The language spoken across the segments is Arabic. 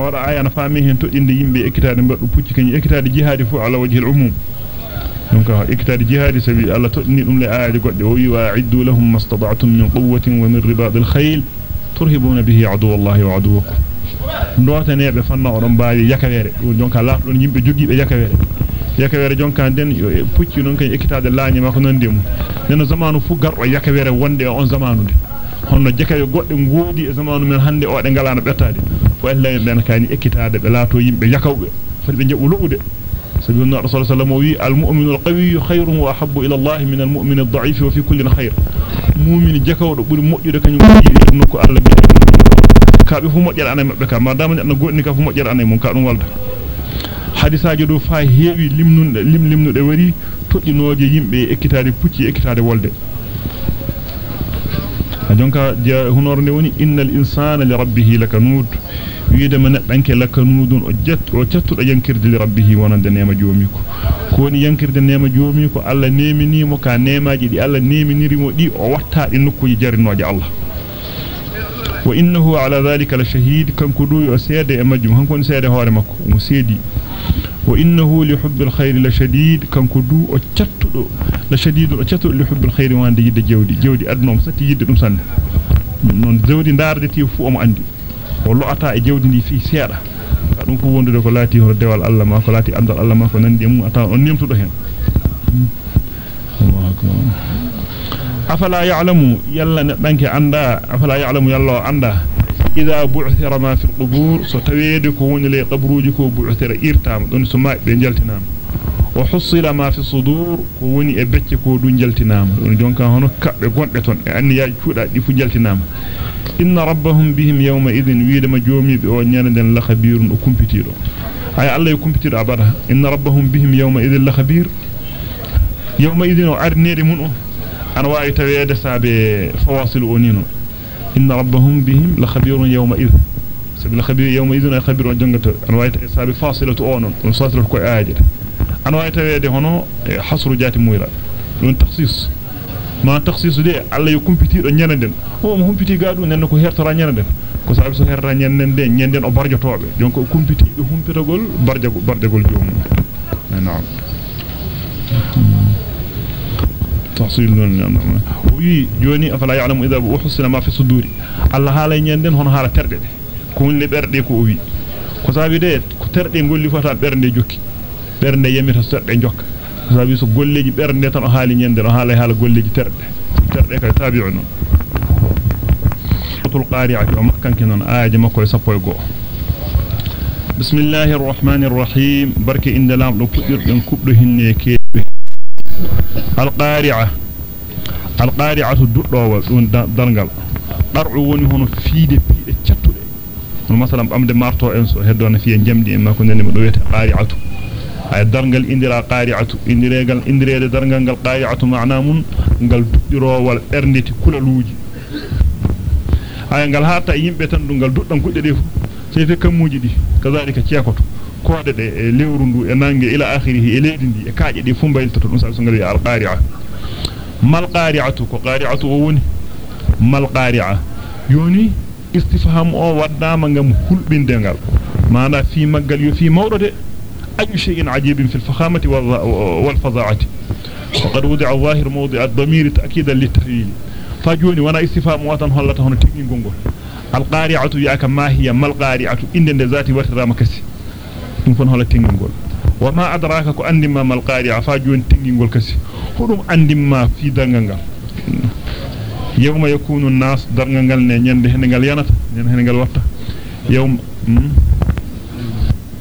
wada aya na faami hen todinde yimbe ekkitaade mbaddu pucci kany ekkitaade jihadi fu ala wajhil umum donc ekkitaade jihadi sabi Allah todini dum le aaji godde o wi wa iddu lahum mastada'tum min quwwatin wa min ribatil khayl turhibuna bihi adu wallahi wa aduwakum ndotaneebe fanna odon baawi yakawere dum jonka laaf don yimbe jogiibe yakawere yakawere jonka den pucci non kay ekkitaade laani ma ko non demu den zamanu fu gardo yakawere wonde on zamanu de honno jekawe godde ngoodi e zamanu men hande o de galana bettaade ahabbu ila Allah min al-mu'min ad-da'if wa fi kullin khayr mu'min jakawdo buri mojjude kanyum yi nokko Allah bi kaabe fu mojjere anay mabbe ka madama neddo godni ka fu mojjere anay mon ka dum walda hadisaaji do fa heewi limnunde lim limnude wari toddinooje yimbe ekkitaade pucci ekkitaade wolde jonka hunor ne woni innal insana li rabbih lakanud wiide man danke lakanudun o jet o cattudo yankirde li rabbih wonande neema joomiko ko woni yankirde neema joomiko alla neemini mo ka neemaaji di alla neeminiri mo di o watta di nokkuji jarinooje Allah wa innahu ala dhalika la shahid kanko du o seede e majjum hanko on seede hoore makko mo seedi وإنه لحب الخير لشديد. كان كدو أتشتر لشديد أتشتر لحب الخير وان دي جودي. جودي أدنوم ستي جد نمسان من جودي دار دي تي فو أم عندي ولو أتا جودي دي في سيارة. فأنا كو وندو دي كلاتي هو الدوال الله ما كلاتي أندر الله ما كنان دي مو أتا ونيم تدو هين. الله أكبر. أفلا يعلمو يلا نبنك عندا. أفلا يعلمو يلا عندا. Idha bu'thira ma fil qubur so tawede ko woni le qabruji ko bu'thira irtama don so ma be jaltinama wa husila ma fi sudur ko woni e becce ko du jaltinama don jonka hono kabbe gonde ton e anni yaaji cuuda di fu jaltinama inna rabbahum bihim yawma idhin widama joomi be o nyananden la khabirun o kumpitido ay إن ربهم بهم لخبير يومئذ. سب لخبير يومئذ أي خبير جنجت أنواع سب فاصلة أون ونصات الكو آجر أنواع تريد هنا حصر جات مويرة لون تخصيص. ما تخصيص دي على يكون في تير نيندن هو مهم في تير قادو نانو كهير ترى نيندن كو سب سهير نيندن دين نيندن أو برجة طوابي يكون في تير هم في رجل برجة برجة جل يوم نعم. تحصيل وي جوني افلا يعلم اذا احسن ما في صدور الله حالا hono haala terde ko woni berde ko o wi ko sabi de ko terde golli fota berde jokki berde yemita terde jokka sabi so golleji berde tan o haali ñenden o haala haala golleji terde terde kay tabi'u non tul qari'ati o makkanki non aaje makko e sappo e go bismillahir rahmanir rahim barke inde lamdo kuddirden kubdo hinne kebe القارعة القارعة الدعوة دون درنغال درعو وني ciattude on masalan bamde marto en so heddona fiye jamdi en ma ko nene do wete qari'atu ay darngal indira qari'atu indiregal indirede darngal gal qari'atu ma'na mun ngal duddirowal berneti kulaluuji ay ngal haata yimbe tan dungal duddan kudde de fu sey fe kamuji di kazalika ciekoto koode de e lewru ndu e nange ila akhirih e leedi ndi e kaaje di fu mbayltoto dum sa so ngali al qari'a mal qari'atu ko qari'atu o woni mal qari'a yoni istifham o waddama ngam hulbinde ngal maana fi maggal yo fi mawdode shay'in ajibin fil fakhamati wal fadha'ati وقد وضع الظاهر موضع الضمير تأكيدا للتفعيل فجوني وأنا استفهام واتن هلتا هنا تيغي غونغول القارعة ياك ما هي ما القارعة إن ذاتي ورترا مكسي dum fon hola tingingol wama adraka ko andima mal qari'a fa joni tingingol kasi hudum andima fi dangal yawma yakunu an-nas dangal ne nyande hengal yanata nen hengal watta yawm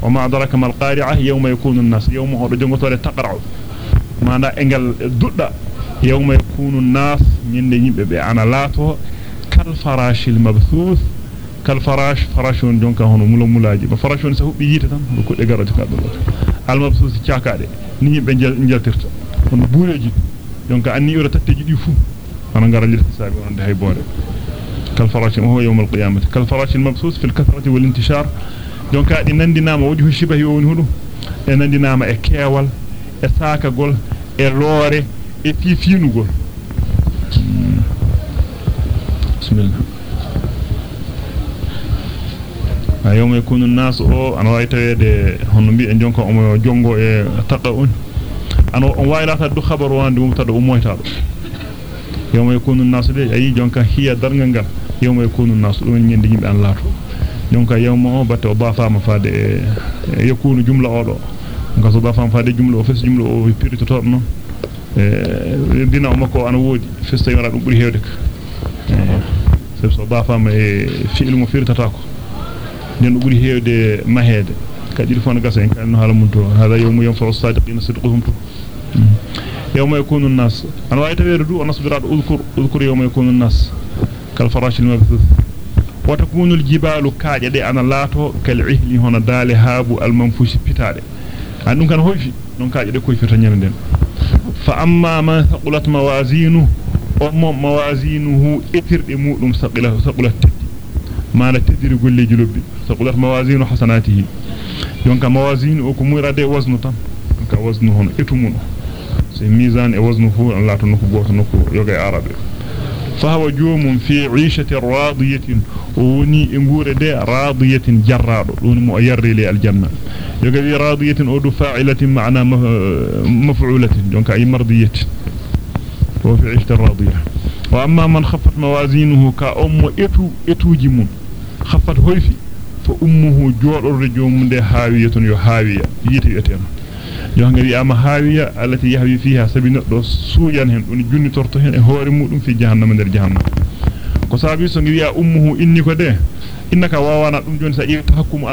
wama adraka mal qari'a yawma yakunu an-nas yawma hodo jongotore taqra'u manda engal dudda yawma yakunu an-nas nyande yimbe be ana lato kal farashil mabthuth kal farash farashon jonka hono mulo mulaji ba farashon sa hubbi yita tan ko de garati ka dum al mabsus ciakaade ni yimbe jaltirta hono buureji jonka anni yoro tatteji di fu ana ngara lir hisabi wonde hay boore kal farash huwa yawm al qiyamah kal farash al mabsus fi al kathrati wal intishar jonka di nandinama wajhu shibahi woni hudu e nandinama e keewal e saakagol e loore e fifinugol bismillah e taqa on an on waylata du khabaru wande mubtada ummoyta do yawma yakunu an-nas de ayi jonka hiya darngal ngal yawma yakunu an-nas do nyende yimbe an laato jonka yawma o batte o ba fama faade e yakunu jumla o do ngaso ba fama faade jumla o fes jumla o piritoto non e dina o makko ana wodi fes tawi wala dum buri hewde ka sabi so ba fama e fi'lu mo firtata ko den do buri hewde mahede kadi il faut na gasa en kan hala mun to hada yawmu yanfa'u as-sadiqina sidquhum to yawma yakunu an-nas an wa tawere du on asbira udhkur udhkur yawma yakunu an-nas kal farash al-mabthuth wa takunu al-jibalu kaaje de ana laato kal ihli hono dale haabu al-manfush pitade an dum kan hoyfi non kaaje de koy fita nyanden fa amma man thaqulat mawazinuhu umma mawazinuhu etirde mudum saqila saqulat ما لا تدري قول لي جلوبي تقولت موازين حسناته يونك موازين أو كميرade وزن تام ka waznu hono etumun se mizan e waznu fu an lato noko goto noko yoga arabe fa hawa jumum fi 'ishati radiyatin woni e ngure de radiyatin jarrado doni mo yarri li aljanna yoga wi radiyatin o du fa'ilatin ma'na maf'ulatin donc ay mardiyatin wa fi 'ishati radiyah wa amma man khaffat mawazinuhu ka ummu etu etuji mun khaffat hoyfi fa ummuhu jodorde jomum de hawiyatun yo hawiya yiti etema jonga wi ama hawiya allati yahwi fiha sabi neddo suujan hen doni junni torto hen e hoore mudum fi jahannama der jahannama ko sabi so ngi wi'a ummuhu inni ko de innaka wawana dum joni sa iwta hakkumu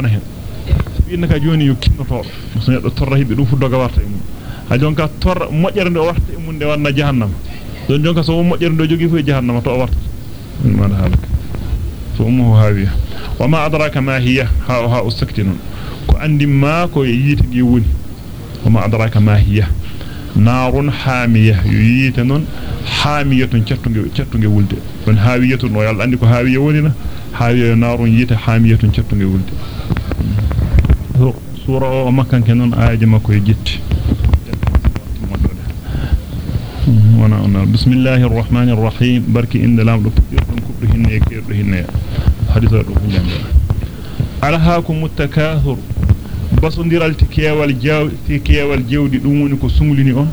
e e don jonka so mojjere do jogi fu e jahannama to warta man halaka fa ummuhu hawiya wama adraka ma hiya ha ha ustaktinun ko andi ma ko yiti gi woni وما أدراك ما هي نار حامية ييتنون حامية تشتنج تشتنج ولد من هاوية ويال عندك هاوية ولنا هاوية نار ييت حامية تشتنج ولد سورة مكان كنون آية ما كوي جت بسم الله الرحمن الرحيم. برك إن لام لفقيرهم كبرهن يكيرهن حديثة الله على هاكم التكاثر بس ندير التكيا والجو التكيا والجو دي دون كسمولني أم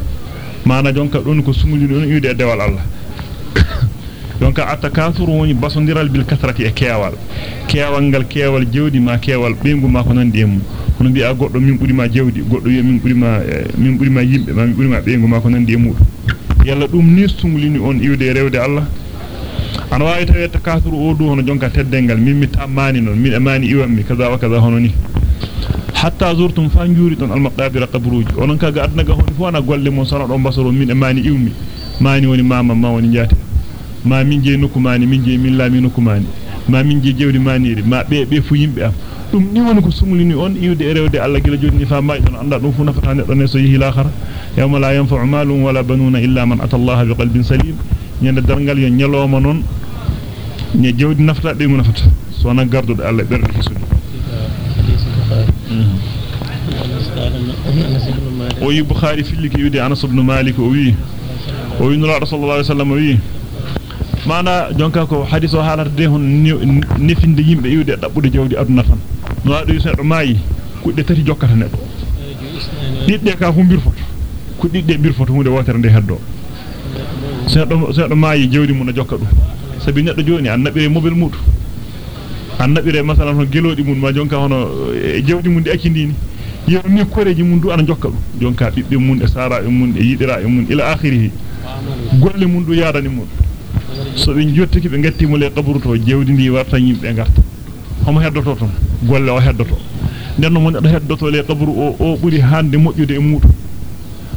ما أنا جونك دون كسمولني أم يدي ما كيا وال. بيمو ما كنا نديمو كنا بيأجور من بري ما yalla dum ni sumlini on yude rewde Allah an waawi tawe takathur o du hono jonka teddengal min mi tamani non min amani iwammi kaza wa kaza hono ni hatta zurtum fanjuri don almaqabir qabruji onon kaga adnaga hon fu ana golle mon sona don basoro min e mani iwmi mani woni mama ma woni jati ma min je nokku mani min je min lami nokku mani ma min je jewdi maniri ma be be fu yimbe am dum ni woni ko sumulini on iwde e rewde alla gila joni fa ma don anda dum fu nafata ne so yihi lakhara yawma la yanfa'u malun wala banuna illa man ata Allah bi qalbin salim nyande dargal yo nyaloma non ne jewdi nafata be mu nafata so na gardude alla berde hisudi وي بخاري في اللي يودي انس بن مالك وي وي نلا صلى الله عليه وسلم وي mana jonka ko hadiso halata de hon nefinde yimbe yude dabbude jawdi aduna tan no ado seddo mayi kudde tati jokkata neddo didde ka fu bir foto ku didde bir foto hunde wotere de heddo seddo seddo mayi jawdi mun jokka dum sabi neddo joni annabire mobil mudu annabire masalan hon gelodi mun ma jonka hono jawdi mun di akindini yeru ni koreji mun du ana jokka dum jonka bibbe mun e sara e mun e yidira e mun ila akhirih golle mun du yaadani mun so be jottiki be gatti mo le qabru to jewdi ndi warta yimbe garta homo heddoto ton golle o heddoto nenno mon do heddoto le qabru o o buri hande mojjude e mudu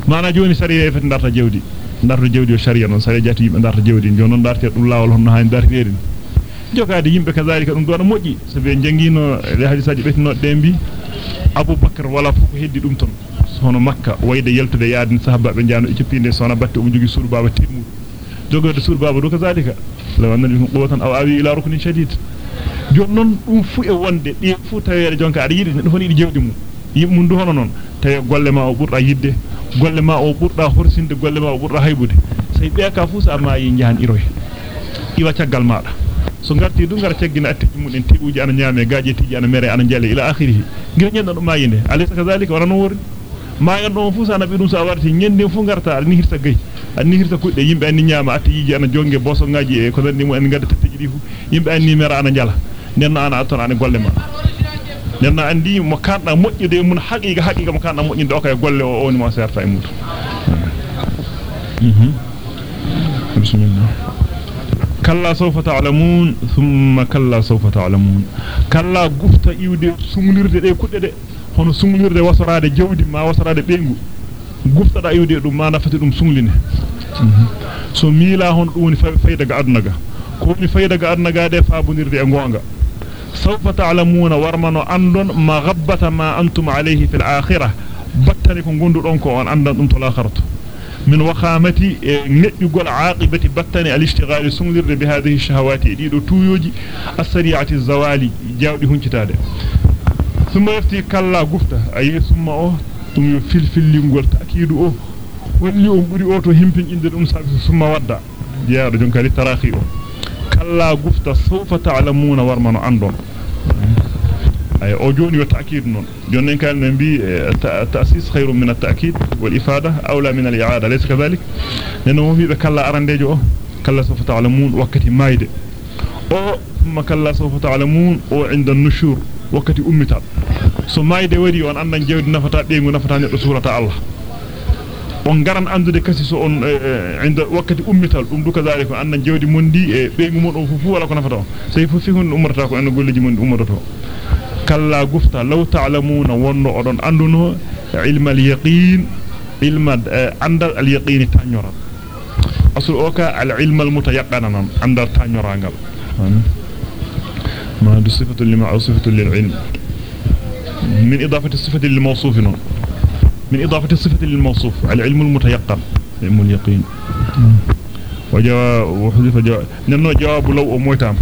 mana joni sariya fet darta jewdi darta jewdi o sharia non sariya jati yimbe darta jewdi jonon darte dum lawol honno haani darteeri jogaade yimbe kazalika dum do moƴƴi so be jangino le hadisaji betino dembi abubakar wala fu ko heddi dum ton sono makka wayde yeltude yaadin sahaba be jaano ecippinde sona batte um jogi suru baba timmu jogorde suru baba do kazalika law anna bikum quwwatan aw awi ila ruknin shadid jon non dum fu e wonde di fu tawere jonka ada yidi do foni di jewdi mum yim mun du hono non taw golle ma o burda yidde golle ma o burda horsinde golle ma o burda haybude sey be ka fu sa ma yi jahan iroy iwa tagal maada so garti du ngara teggina attiji mun en tibuji ana nyame gaaje tiji ana mere ana jale ila akhirih ngir nyanda do mayinde alaysa kazalika wala no mayan do fu sana bi dum sa warti nyende fu garta ni hirta gay ni hirta kudde yimbe anni nyama attiji ana jonge boso ngaji e ko nandi mu en gadda tattiji di fu yimbe anni mera ana jala nenno ana aton ana golle ma nenno andi mo kanda mojjude mun haqiqa haqiqa mo kanda mojjinde o kay golle o woni mo serta e mutu mhm bismillah kalla sawfa ta'lamun thumma kalla sawfa ta'lamun kalla gufta iwde sumulirde de kudde de hono sumulirde wasarade jawdi ma wasarade bengu gufta da iwde dum ma nafati dum sumline so miila hon dum woni fayda ga aduna ga ko ni fayda ga aduna ga de fabunirde e gonga sawfa ta'lamuna warmano andon ma ghabbata ma antum alayhi fil akhirah battani ko gondu don ko on andan dum to l'akhiratu من وخامتي نجول عاقبة بطن الاشتغال سنجر بهذه الشهوات ديدو تويوجي السريعة الزوالي جاودي هنشتاد ثم يفتي كلا غفتا اي ثم أو ثم يفل فل لينغول تاكيد أو ولي أو بري اوتو هيمبين اند دوم سابس ثم ودا ديار دون كالي تراخي أو كلا غفتا سوف تعلمون ورمن اندون اي أو جون يو تاكيد نون جونن كان نبي تاسيس خير من التاكيد والافاده اولى من الاعاده ليس كذلك لأنه في كلا ارنديجو أو كلا سوف تعلمون وقت مايد أو ثم كلا سوف تعلمون أو عند النشور wakati ummital so mayde wari on andan jewdi nafata beengu nafata neddo surata allah on garan andude kasi so on inda wakati ummital dum du kadhalika andan jewdi mondi e beengu mon o fufu wala ko nafata sey fu fi hon umrata ko en golleji mondi umroto كلا غفتا لو تعلمون ونو اودون اندونو علم اليقين علم عند اليقين تانيورا اصل اوكا العلم المتيقن عند تانيورانغال ما دو صفة لما صفة للعلم. من إضافة الصفة للموصوف من إضافة الصفة للموصوف. العلم المتيقن. علم اليقين. وجواب وحذف جواب ننو جواب لو مويتام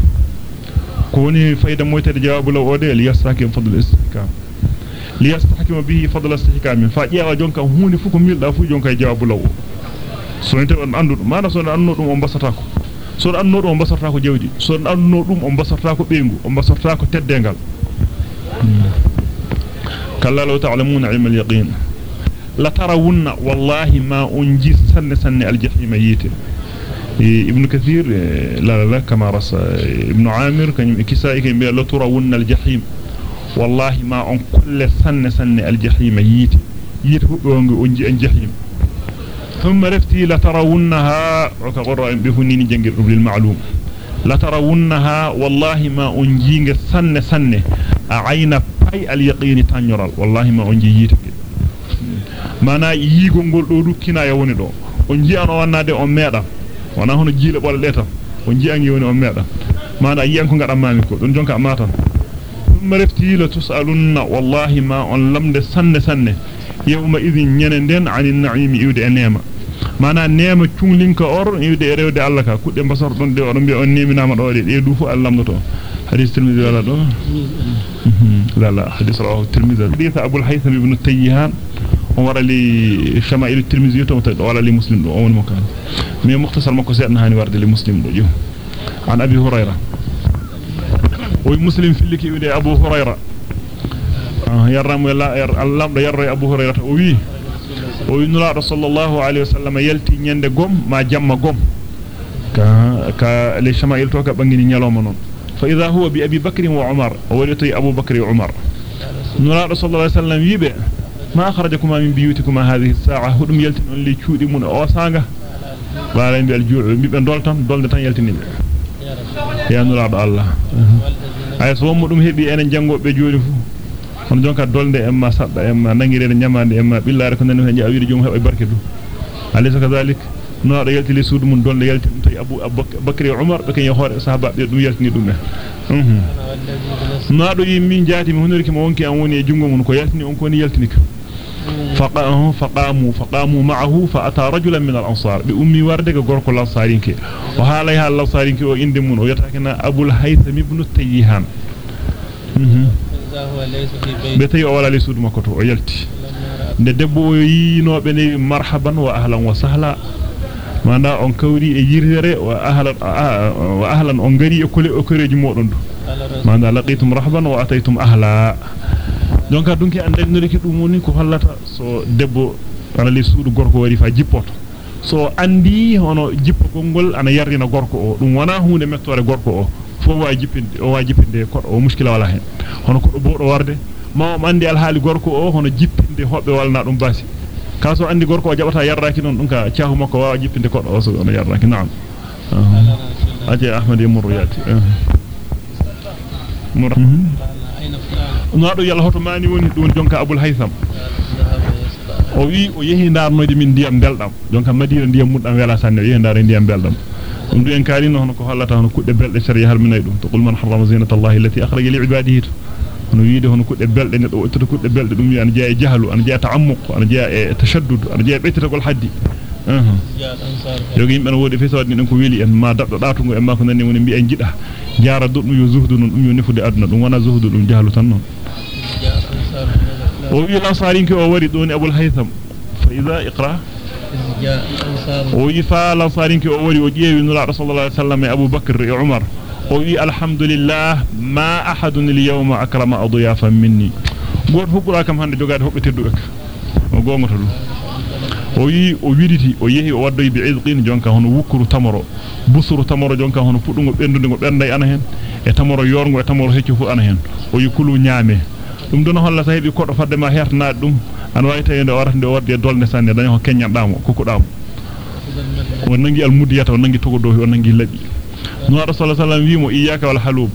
كوني فايدة مويتة جواب لو أودي ليستحكم فضل الاستحكام. ليستحكم به فضل الاستحكام. فاجيا وجونك هوني فوكم ميل دا فو جونك جواب لو. andu mana so anno dum on basata ko so anno dum on basata ko jewdi so anno dum on basata ko beengu on basata ko teddengal kalla law ta'lamuna ilma al-yaqin la tarawunna wallahi ma unji sanne sanne al-jahim yite ابن كثير لا لا لا كما رس ابن عامر كان كسائي كان بيقول لترون الجحيم والله ما أن كل سنة سنة الجحيم ييت ييت أنجي الجحيم ثم رفتي لترونها وكغرى بهنين جنجر بالمعلوم لترونها والله ما أنجي سنة سنة عين باي اليقين تنيرال والله ما أنجي woni do on ji an o wannade on meeda wana hono jiile bolle tan o jiangi woni on meeda mana yiyan ko ngada mami ko don jonka matan dum refti la tusalunna wallahi ma on lamde sanne sanne yawma idhin nyene den anin na'imi iwde enema mana nema cunglinka or iwde rewde alla ka kudde basar don de on be on neminama do de de du fu allam to hadith tirmidhi wala do la la hadith rawahu tirmidhi hadith abul haytham ibn tayyihan wara li shama'il at-tirmidhi to wala li muslim do on mo kan mi mukhtasar mako sedna hani warde li muslim do jum an abi hurayra o muslim filliki wi abu hurayra hurayra o wi o wi nula sallallahu alaihi wasallam yalti nyande gom ma jamma gom ka ka li shama'il to ka bangini nyaloma non fa idha huwa bi abi bakr wa umar o waliti abu bakr wa umar nula sallallahu alaihi wasallam yibe ما أخرجكما من بيوتكما هذه الساعة هدم يلتن اللي تشودي من أوسانغا ولا ينبي الجوع بيبن دولتان دولة تان يلتنين يا نور الله dum hebi enen jango be joni fu on jonka dolde emma sadda emma nangire nyamande emma billare ko nanu hen jawiri jom heba barke du alaysa kadhalik no da yalti li sudu mun dolde yalti tay abu bakri umar be ken hore sahaba be dum yaltini dum mhm no do yimmi jaati mi honoriki mo wonki an woni e jungo mun ko yaltini on ko ni yaltini ka فقاموا فقاموا فقاموا معه فأتى رجلا من الأنصار بأمي وردك غوركو الأنصارينك وحاليها الأنصارينك وإندمون ويتاكنا أبو الهيثم ابن التيهان yinobe ne marhaban wa ahlan wa sahla manda on kawri e yirtere wa ahlan wa ahlan on gari e kole o koreji modon do manda laqitum rahban wa ataytum ahla donc dunki an denniriki dum woni ko hollata so debbo ana le suudu gorko wari fa jippoto so andi hono jippo gongol ana yarrina gorko o dum wana hunde mettore gorko o fo wa jippinde o wa jippinde ko o muskila wala hen hono ko do bodo warde ma o andi al haali gorko o hono jippinde hobbe walna dum basi kaso andi gorko o jabata yarraki non dum ka ciahu makko wa jippinde ko o so on yarraki na'am aje ahmad yamur yati mur no do yalla hoto mani woni dum jonka abul haytham o wi o yehi darnoyde min ndiyam beldam jonka madina ndiyam muddam wela sanne yehi dar ndiyam beldam dum du en kalino hono ko hollata hono kudde belde sariya halminay dum to qul man harrama zinata allahi allati akhraja li ibadihi hono wiide hono kudde belde neddo wottude kudde belde dum wi an jeya jahlu an jeya ta'ammuq an jeya e tashaddud an jeya betitagol haddi yogi yimbe no wodi feso wadni den ko weli en ma dabdo datungo en ma ko nanni woni mbi en jida jaara dum yo zuhdu non dum yo nefude aduna dum wana zuhdu dum jahlu tan non o wi lansarin ko o wari doni abul haytham fa idha iqra e e umar o wi alhamdulillah ma ahadun al yawma akrama adiyafan minni goto hubura kam hande jogade hobbe teddube ka o gongoto dum o wi o wiriti o yehi o waddoy bi izqin jonka hono wukuru tamoro busuru tamoro jonka hono pudungo bendude go bernday ana hen e tamoro yorgo e tamoro heccu fu ana hen o yikulu nyaame dum don hollata hebi kodo fadde ma hertanaade dum an wawi tawende o warata nde wadde dolne sanne daño ko kenyandamo kokudamo o nangi al mudiyata o nangi togodo o nangi labi no rasul sallallahu alaihi wasallam iyyaka wal halub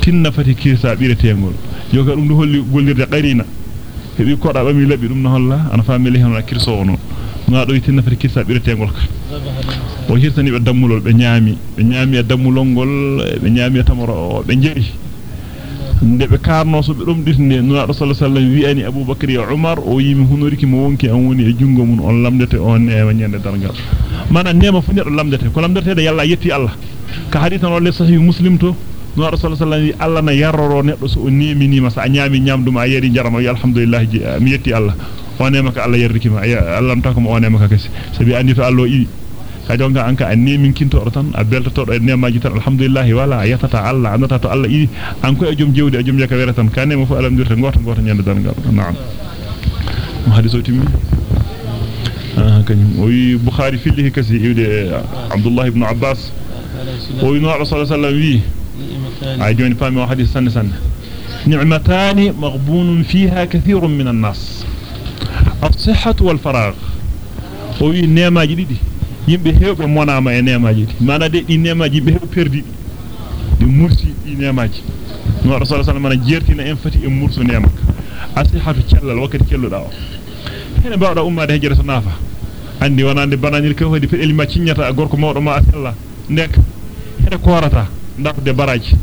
tinna fati kirsa biretengol yoga dum do holli gollirde qarina hebi koda bami labi dum no holla ana famili hen kirso ono no do tinna fati kirsa biretengol ka o hirtani be dammulol be nyaami be nyaami e dammulol gol be nyaami e tamoro be jeri nde be karno so be dum disne no rasul sallallahu alaihi wasallam wi abubakar ya umar o yimi hunoriki mo wonki an woni e jungo mun on lamdete on neema nyande dargal mana neema fu neddo lamdete ko lamdete de yalla yetti allah ka hadithan wala sahih muslim to no rasul sallallahu alaihi wasallam allah na yarroro neddo so o nemini ma sa nyami nyamduma yeri jarama ya alhamdulillah mi yetti allah o neema ka allah yarriki ma allah mo neema ka kasi sabi andi to allah idi ka jonga anka an nemin kinto tan a beltoto e nemaji tan alhamdulillah wala yatata allah andata to allah idi an ko e jom jewdi e jom jaka wera tan ka nema fu alamdirte goto goto nyande dangal na'am mo hadiso timmi kanyum o wi bukhari fillihi kasi iwde abdullah ibn abbas o wi no rasul sallallahu alaihi wasallam ay joni fami o hadith sanne sanne ni'matani maghbunun fiha kathirun min an-nas as-sihhatu wal faragh o wi nemaji didi yimbe hewbe monama e nemaji mana de di nemaji be hewbe perdi di mursi di nemaji no rasul sallallahu alaihi jertina en fati e mursu nemaka asihatu cellal wakati celluda o hene bawda ummade hejere so nafa andi wonande bananil ko hodi fedeli ma cinyata gorko mawdo ma asella nek hede korata ndafde baraji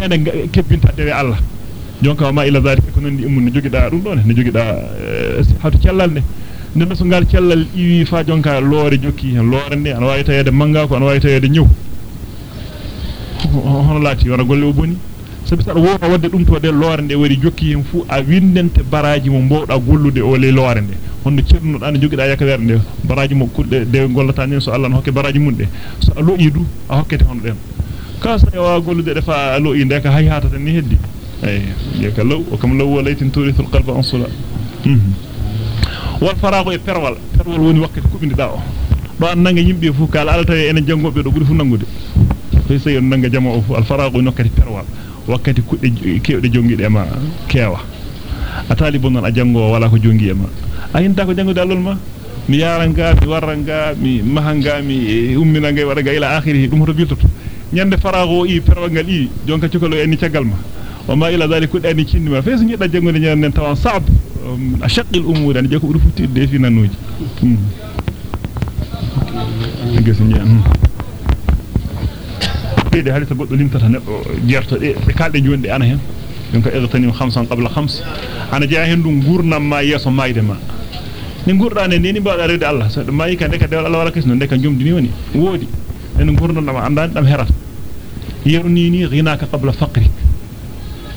hede kebbinta dewe Allah jonka ma ila zalika ko nandi immun ne jogida dum don ne jogida hatu cellal ne nden so ngal cellal iwi fa jonka loore jokki hen loore ne ana wawi tawede manga ko ana wawi tawede nyew hono lati wara golle o boni sabi sada wona wadde dum to de loore nde wari jokki hen fu a windente baraji mo mbowda gollude o le loore nde hondo cerno dan jogida yakawere nde baraji mo kudde de gollata nen so Allah no hokke baraji munde so a lo'i du a hokkete hono den kasa e wa gollude de fa a lo'i de ka hay hata tan ni heddi ay yaka law o kam law walaytin turithul qalba ansula e do an nanga yimbe fu kala ala tawi enen jangobe do buri fu nangude fay sey on nanga jama o fu al farago nokkati perwal wakkati kudde kewde jongide ma kewa a talibon non a jango wala ko jongi e ma a hinta ko jangude allol ma mi yaranga mi warranga mi mahanga mi ummina ngay wada ila akhirih dum to biltoto nyande farago i perwal ngal i jonka cokolo en ciagal ma وما إلى ذلك كل أني كني ما فيس نجد جنگو نجد نتوان صعب أشق الأمور أنا جاكو رفوتي دي في نانوج بيدي هل لم تتنى جيرت بكال جوان دي أنا هن يمكن إغتني خمسا قبل خمس أنا جاء هندو غورنا ما يسو ما baada rede Allah so mai kan de ka dewal Allah wala kisno de kan jomdini woni wodi en gurdo dama andani dam herat yeruni ni ghinaka qabla faqrik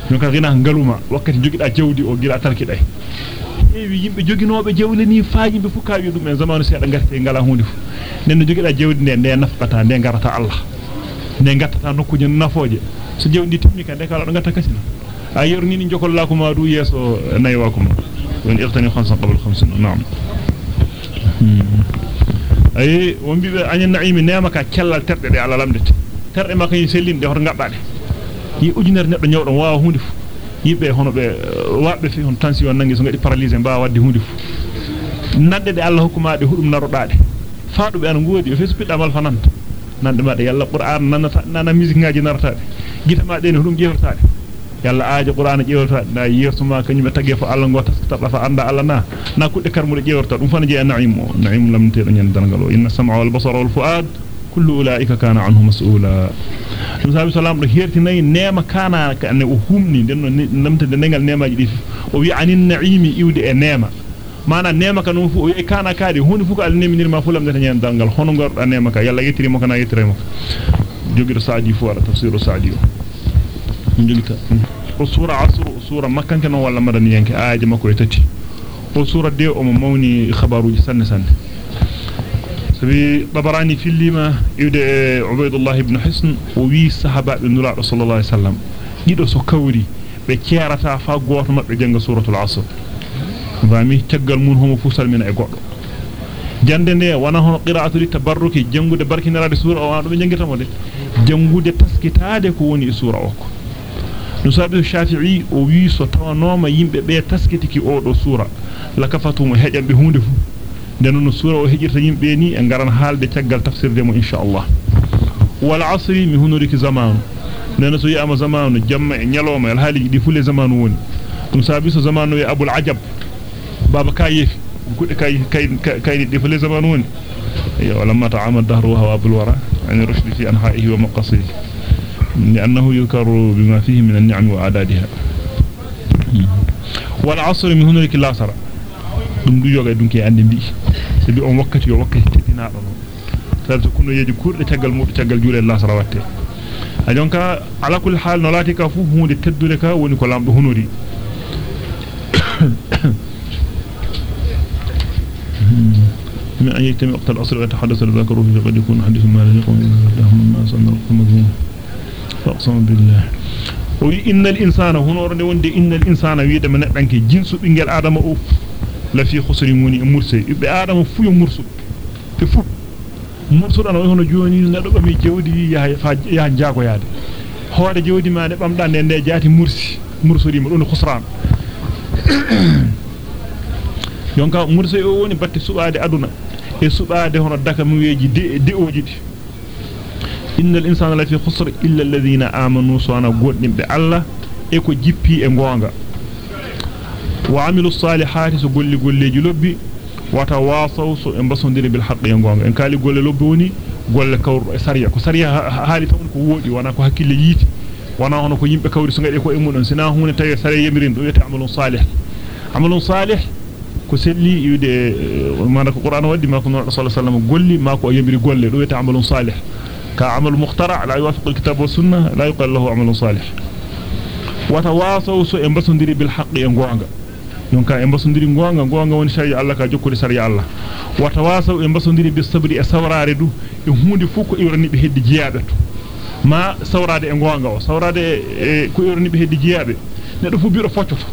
donc gina ngaluma wakkati jogida jawdi o gila tarki day heewi yimbe joginobe jewle ni faaji be fuka wi dum en zamanu seeda ngarte ngala hunde fu nen jogida jewdi ne ne nafata ne garata Allah ne gattata nokkuje nafooje so jewdi timmi ka de kala do gatta kasina a yorni ni jokol la ko ma du yeso naywa ko won irtani khamsan qabl khamsin na'am ay won bibe anyen naimi nema ka cellal terde de ala lamdete terde ma kany sellinde hoto ngabbade yi ujunere neddo nyawdon waawa hunde fu yibbe hono be wabbe fi hon tension nangi so ngadi paralysé ba wadde hunde fu nadde de Allah hukuma de hudum narodaade faadu be an ngoodi fe spidda mal fananta nande ma de yalla qur'an nanata nana musique ngaaji narataade gita ma de hudum jeewtaade yalla aaje qur'an jeewtaade na yersuma kanyum tagge fo Allah ngo taskata fa anda Allah na na kudde karmude jeewta dum fana je na'im na'im lam te nyen dangal inna sam'a wal basara wal fuad o humni den no namtade nengal neemaji di o wi anin na'imi iwde e neema mana neema kan fu o wi kana kaade hunde fu ko al neminir ma fulam de nyen dangal hono gorda neema ka yalla yettiri mo kana yettire mo jogido saadi fu wala tafsiru saadi o jogita o sura asr o sura makkan kan wala madaniyanke aaje makko e tati o sura de o mo mawni khabaruji sanne sanne sabi tabarani fillima iwde ubaydullah ibn hisn o wi sahaba be nula sallallahu alaihi wasallam dido so kawri be ciarata fa goto mabbe janga suratul asr fami taggal mun homo fu salmina e goddo jande ne wana hono qira'atu tabarruki jangude barkinaraade sura o do be jangita mo de jangude taskitaade ko woni sura o ko no sabi shafi'i o wi so tawanoma yimbe be taskitiki o do sura la kafatumo hejambe hunde fu den no sura o hejirta yimbe ni e ngaran haalde taggal tafsirde mo insha Allah wal asri mi hunuriki zamanu nena so yama zamanu jamma e nyaloma al haaliji di fule zamanu woni dum sabi so zamanu e abul ajab baba kayefi gudde kay kay di fule zamanu woni ya wala ma ta'amad dahru wa abul wara an rushdi fi anha'ihi wa maqasidihi لأنه يذكر بما فيه من النعم وعدادها والعصر من هنالك لا سرى dum du yoga dum ke ande mbi sabi on wakkati yo wakkati tedina do sabi so kuno yeji kurde tagal mudu tagal jure la sara watte a jonka ala kul hal no lati ka fu hunde teddude ka woni ko lamdo honori من أن يجتمع وقت العصر ويتحدث الذاكر فيه قد يكون حديث ما يقوم لهم الناس أن الرقم مذموم فأقسم بالله وإن الإنسان هنا وندي إن الإنسان ويد من أنك جنس بنجل آدم أوف la fi khusri muni murse be adama fu yo mursu te fu mursu dan hono joni neddo bami jewdi ya ya jaago yaade hoore jewdi ma de bamda de de jaati mursi mursuri mo don khusran yonka murse o woni batte subaade aduna e subaade hono daka mu weji de de oji di innal insana la fi khusr illa alladhina amanu sana goddimbe alla e ko jippi e gonga وعملوا الصالحات سو غولي غوليجي لوبي وتواصوا سو امبسوندير بالحق ينغونغ إن كالي غولي لوبوني غولي كور ساريا كو ساريا حالي تون كو وودي. وأنا كو حكيل ييتي وأنا هونو كو ييمبه كوري سو غادي كو امون سنا هوني تاي ساريا يمرين. دو يتي عمل صالح. عمل صالح ko no sallallahu alaihi wasallam golli ma ko yemiri golle do yete amalun salih ka amal mukhtara la yuwafiq alkitab wa sunnah la yuqal lahu amalun salih wa tawasaw su e mbasondiri bil haqqi e gonga non ka e mbasondiri gonga gonga woni shari Allah ka jokkude sari Allah wa tawasaw e mbasondiri bis sabri e sawrare du e hunde fu ko iwrani be heddi jiyabe to ma sawrade e gonga o sawrade e ko iwrani be heddi jiyabe neddo fu biiro foccoto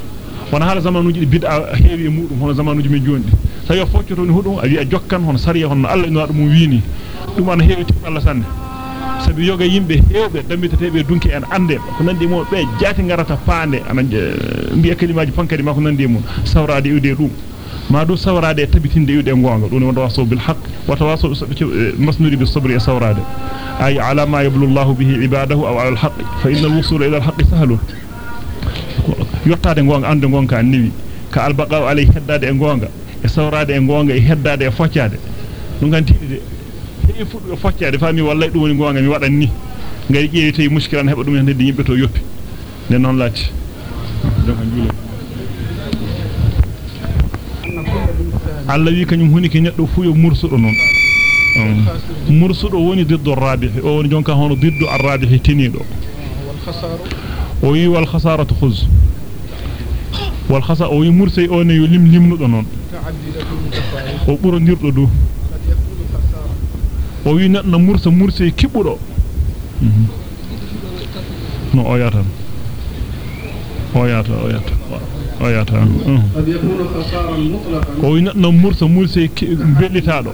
wana hala zamanuji di bid'a heewi e mudum hono zamanuji men jondi tawi foccoto ni hudum a wi a jokkan hono sariya hono Allah no dum wiini dum an heewi Allah sanne sabi yoga yimbe heewbe dambitateebe dunki en ande ko nandi mo be jaati ngarata paande ana mbiya kalimaaji pankadi ma ko nandi mo sawraade iwde dum ma do sawraade tabitinde iwde gonga dum wonda waso bil haqq wa tawasaw masnuri bis sabri sawraade ay ala ma yablu Allah bihi ibadahu aw ala al haqq fa inna al wusul ila al haqq sahlun yottaade gonga ande gonka niwi ka albaqa alay heddade e gonga e sawraade e gonga e heddade e foccaade dum kan tiidi de e fuddu e foccaade fami wallahi dum woni gonga mi wadan ni ngari jeeyi tay muskilan heba dum heddi yimbe to yoppi den non laati donc juule Allah wi kanyum huni ki neddo fu yo mursudo non mursudo woni diddo rabihi o woni jonka hono diddo ar-rabihi tinido o yi wal khasaratu khuz wal khasa o mursay o ne yo lim limnudo non o burondirdo do o wi neddo mursa mursay kibudo no o yata o yata o yata o yata o wi neddo mursa mursay bellitaado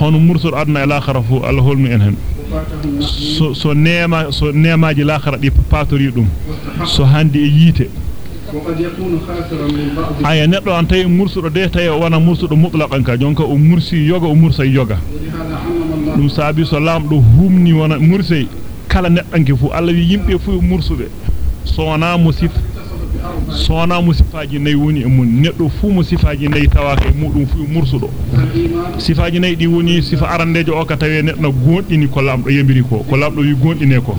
hono mursor adna ila kharafu al holmi en hen so so neema so neemaaji laakhara di patori dum so handi e yite aya neddo an tay mursudo de tay wana mursudo mutlaqan ka jonka o mursi yoga o mursa yoga dum saabi so lamdo humni wana mursay kala neddanke fu Allah wi yimbe fu mursude so wana musif so wana musifaji nay woni e mun neddo fu musifaji nay tawaka e mudum fu mursudo sifaji nay di woni sifa arandejo o ka tawe neddo gondini ko lamdo yembiri ko ko lamdo wi gondine ko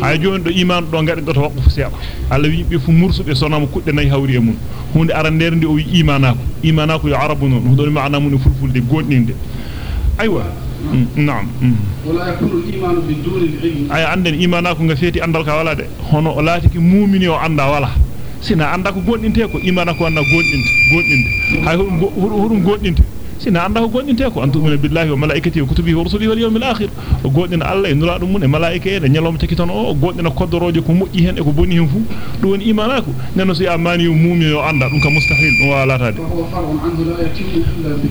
hay joni do iman do ngadi do waqfu seeba Allah wi be fu mursube sonama kudde nay hawri e mun hunde arandere ndi o wi imanako imanako yo arabu non do maana mun fulfulde gondinde aywa نعم ولا يكون الايمان بدون العلم اي عندن ايمانako nga feti andal ka wala de hono o laatiki mu'mini o anda wala sina anda ko gondinte ko imanako wana gondinte gondinte hay hudum gondinte sina anda ko gondinte ko antumuna billahi wa malaikatihi wa kutubihi wa rusulihi wal yawmil akhir o gondina Allah e nuraadum mun e malaika e nyalom taki ton o gondina koddoroje ko moƴƴi hen e ko boni hen fu do woni imanako nenno si amani mu'min yo anda dum ka mustahil dum wala tade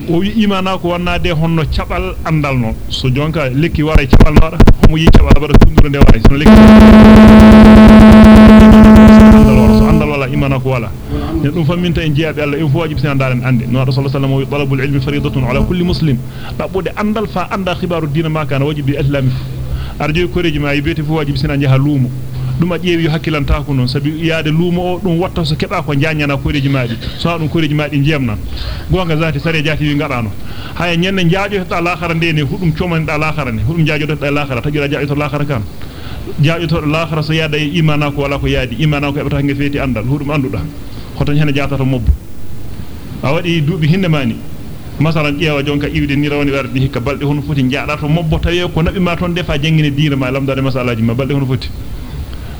o wi imanako wonnade honno cabal andal non so jonka lekki wara cabal noda mo yi cabal bada tundure de wara so lekki wala imanako wala ne dum faminta en jiyabe Allah en fu wajibi sen andalen ande no rasul sallallahu alaihi wasallam talabul ilmi faridatun ala kulli muslim dabbude andal fa anda khibaru dina ma kana wajibi islami arjo koreji ma yibete fu wajibi sen jaha luumo dum a ƴeewi hakkilanta ko non sabi yaade luumo o dum watta so keba ko jaanyana koreji maadi so dum koreji maadi jiyamna gonga zati sare jati wi ngadano hay nyenne jaajo ta laakhara de ne hudum coman da laakhara ne hudum jaajo da laakhara tajira jaajo to laakhara kan jaajo to laakhara so yaada e imana ko wala ko yaadi imana ko ebata nge feti andal hudum anduda hoton hene jaata to mobbo a wadi duubi hinde mani masalan ƴeewa jonka iwde ni rawani wardi hikka balde hono foti jaada to mobbo tawe ko nabi ma ton defa jangine diina ma lamdade masalaji ma balde hono foti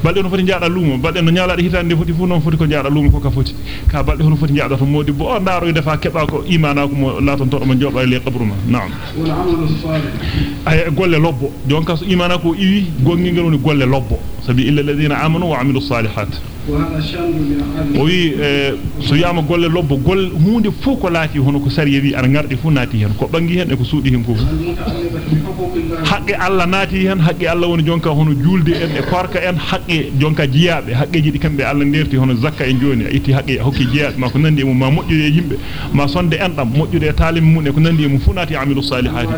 balde hono foti jaada lumo balde no nyaalaade hitande foti fu non foti ko jaada lumo ko ka foti ka balde hono foti jaada to modi bo ndaaro defa keba ko imana ko mo laton to mo joba le qabruma na'am wal amalu salih ay golle lobbo jonka so imana ko iwi gongi ngal woni golle lobbo sabi illa alladhina amanu wa amilus salihat oyi so yama golle lobbo gol hunde fu ko laati hono ko sariya wi ar ngardi fu naati hen ko bangi hen e ko suudi hen ko haqqe alla naati hen haqqe alla woni jonka hono julde en e korka en haqqe jonka jiyaabe haqqeji di kambe alla nderti hono zakka en joni itti haqqe hokki jiyaabe ma ko nandi e mum ma mojjude yimbe ma sonde en dam mojjude talim mun e ko nandi e mum fu naati amilu salihati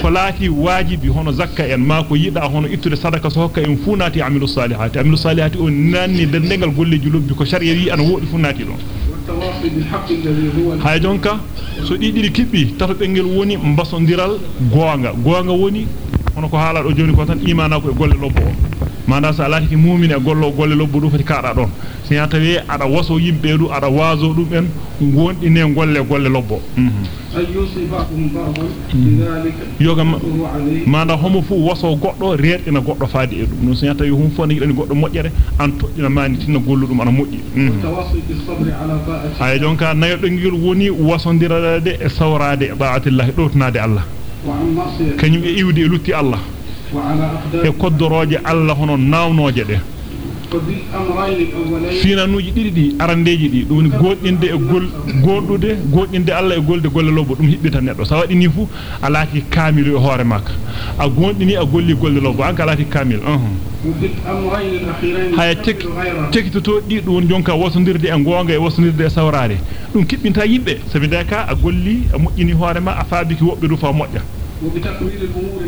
ko laati wajibi hono zakka en ma ko yida hono ittude sadaka so hokka en fu naati amilu salihati amilu salihati on nanni dendengal golleji lobbi ko sharia wi an wodi fu naati don hay jonka so didiri kibbi tato bengel woni mbasondiral goonga goonga woni hono ko haala do joni ko tan imana ko e golle lobbo manda sa laati ki mu'min e gollo golle lobbo du fati kaada don sinya tawi ada waso yimbe du ada wazo dum en gondine golle golle lobbo yoga manda homo fu waso goddo reedina goddo faadi e dum non sinya tawi hum fo ne yidani goddo mojjere an toddina mani tinna golludum ana mojji ay jonka nayodo ngil woni wasondirade e sawrade ba'atillahi dotnade Allah kanyum e iwde e lutti Allah e koddoroje Allah hono nawnooje de finanuji didi di arandeji di dum goddinde e gol goddude goddinde Allah e golde golle lobbo dum hibbita neddo sa wadi ni fu alaki kamil e hoore makka a gondini a golli golle lobbo an alaki kamil uh haya tekito di dum jonka wasondirde e gonga e wasondirde e sawraare dum kibbinta yimbe sabi deka a golli a mojjini hoore ma a faabiki wobbe du fa mojja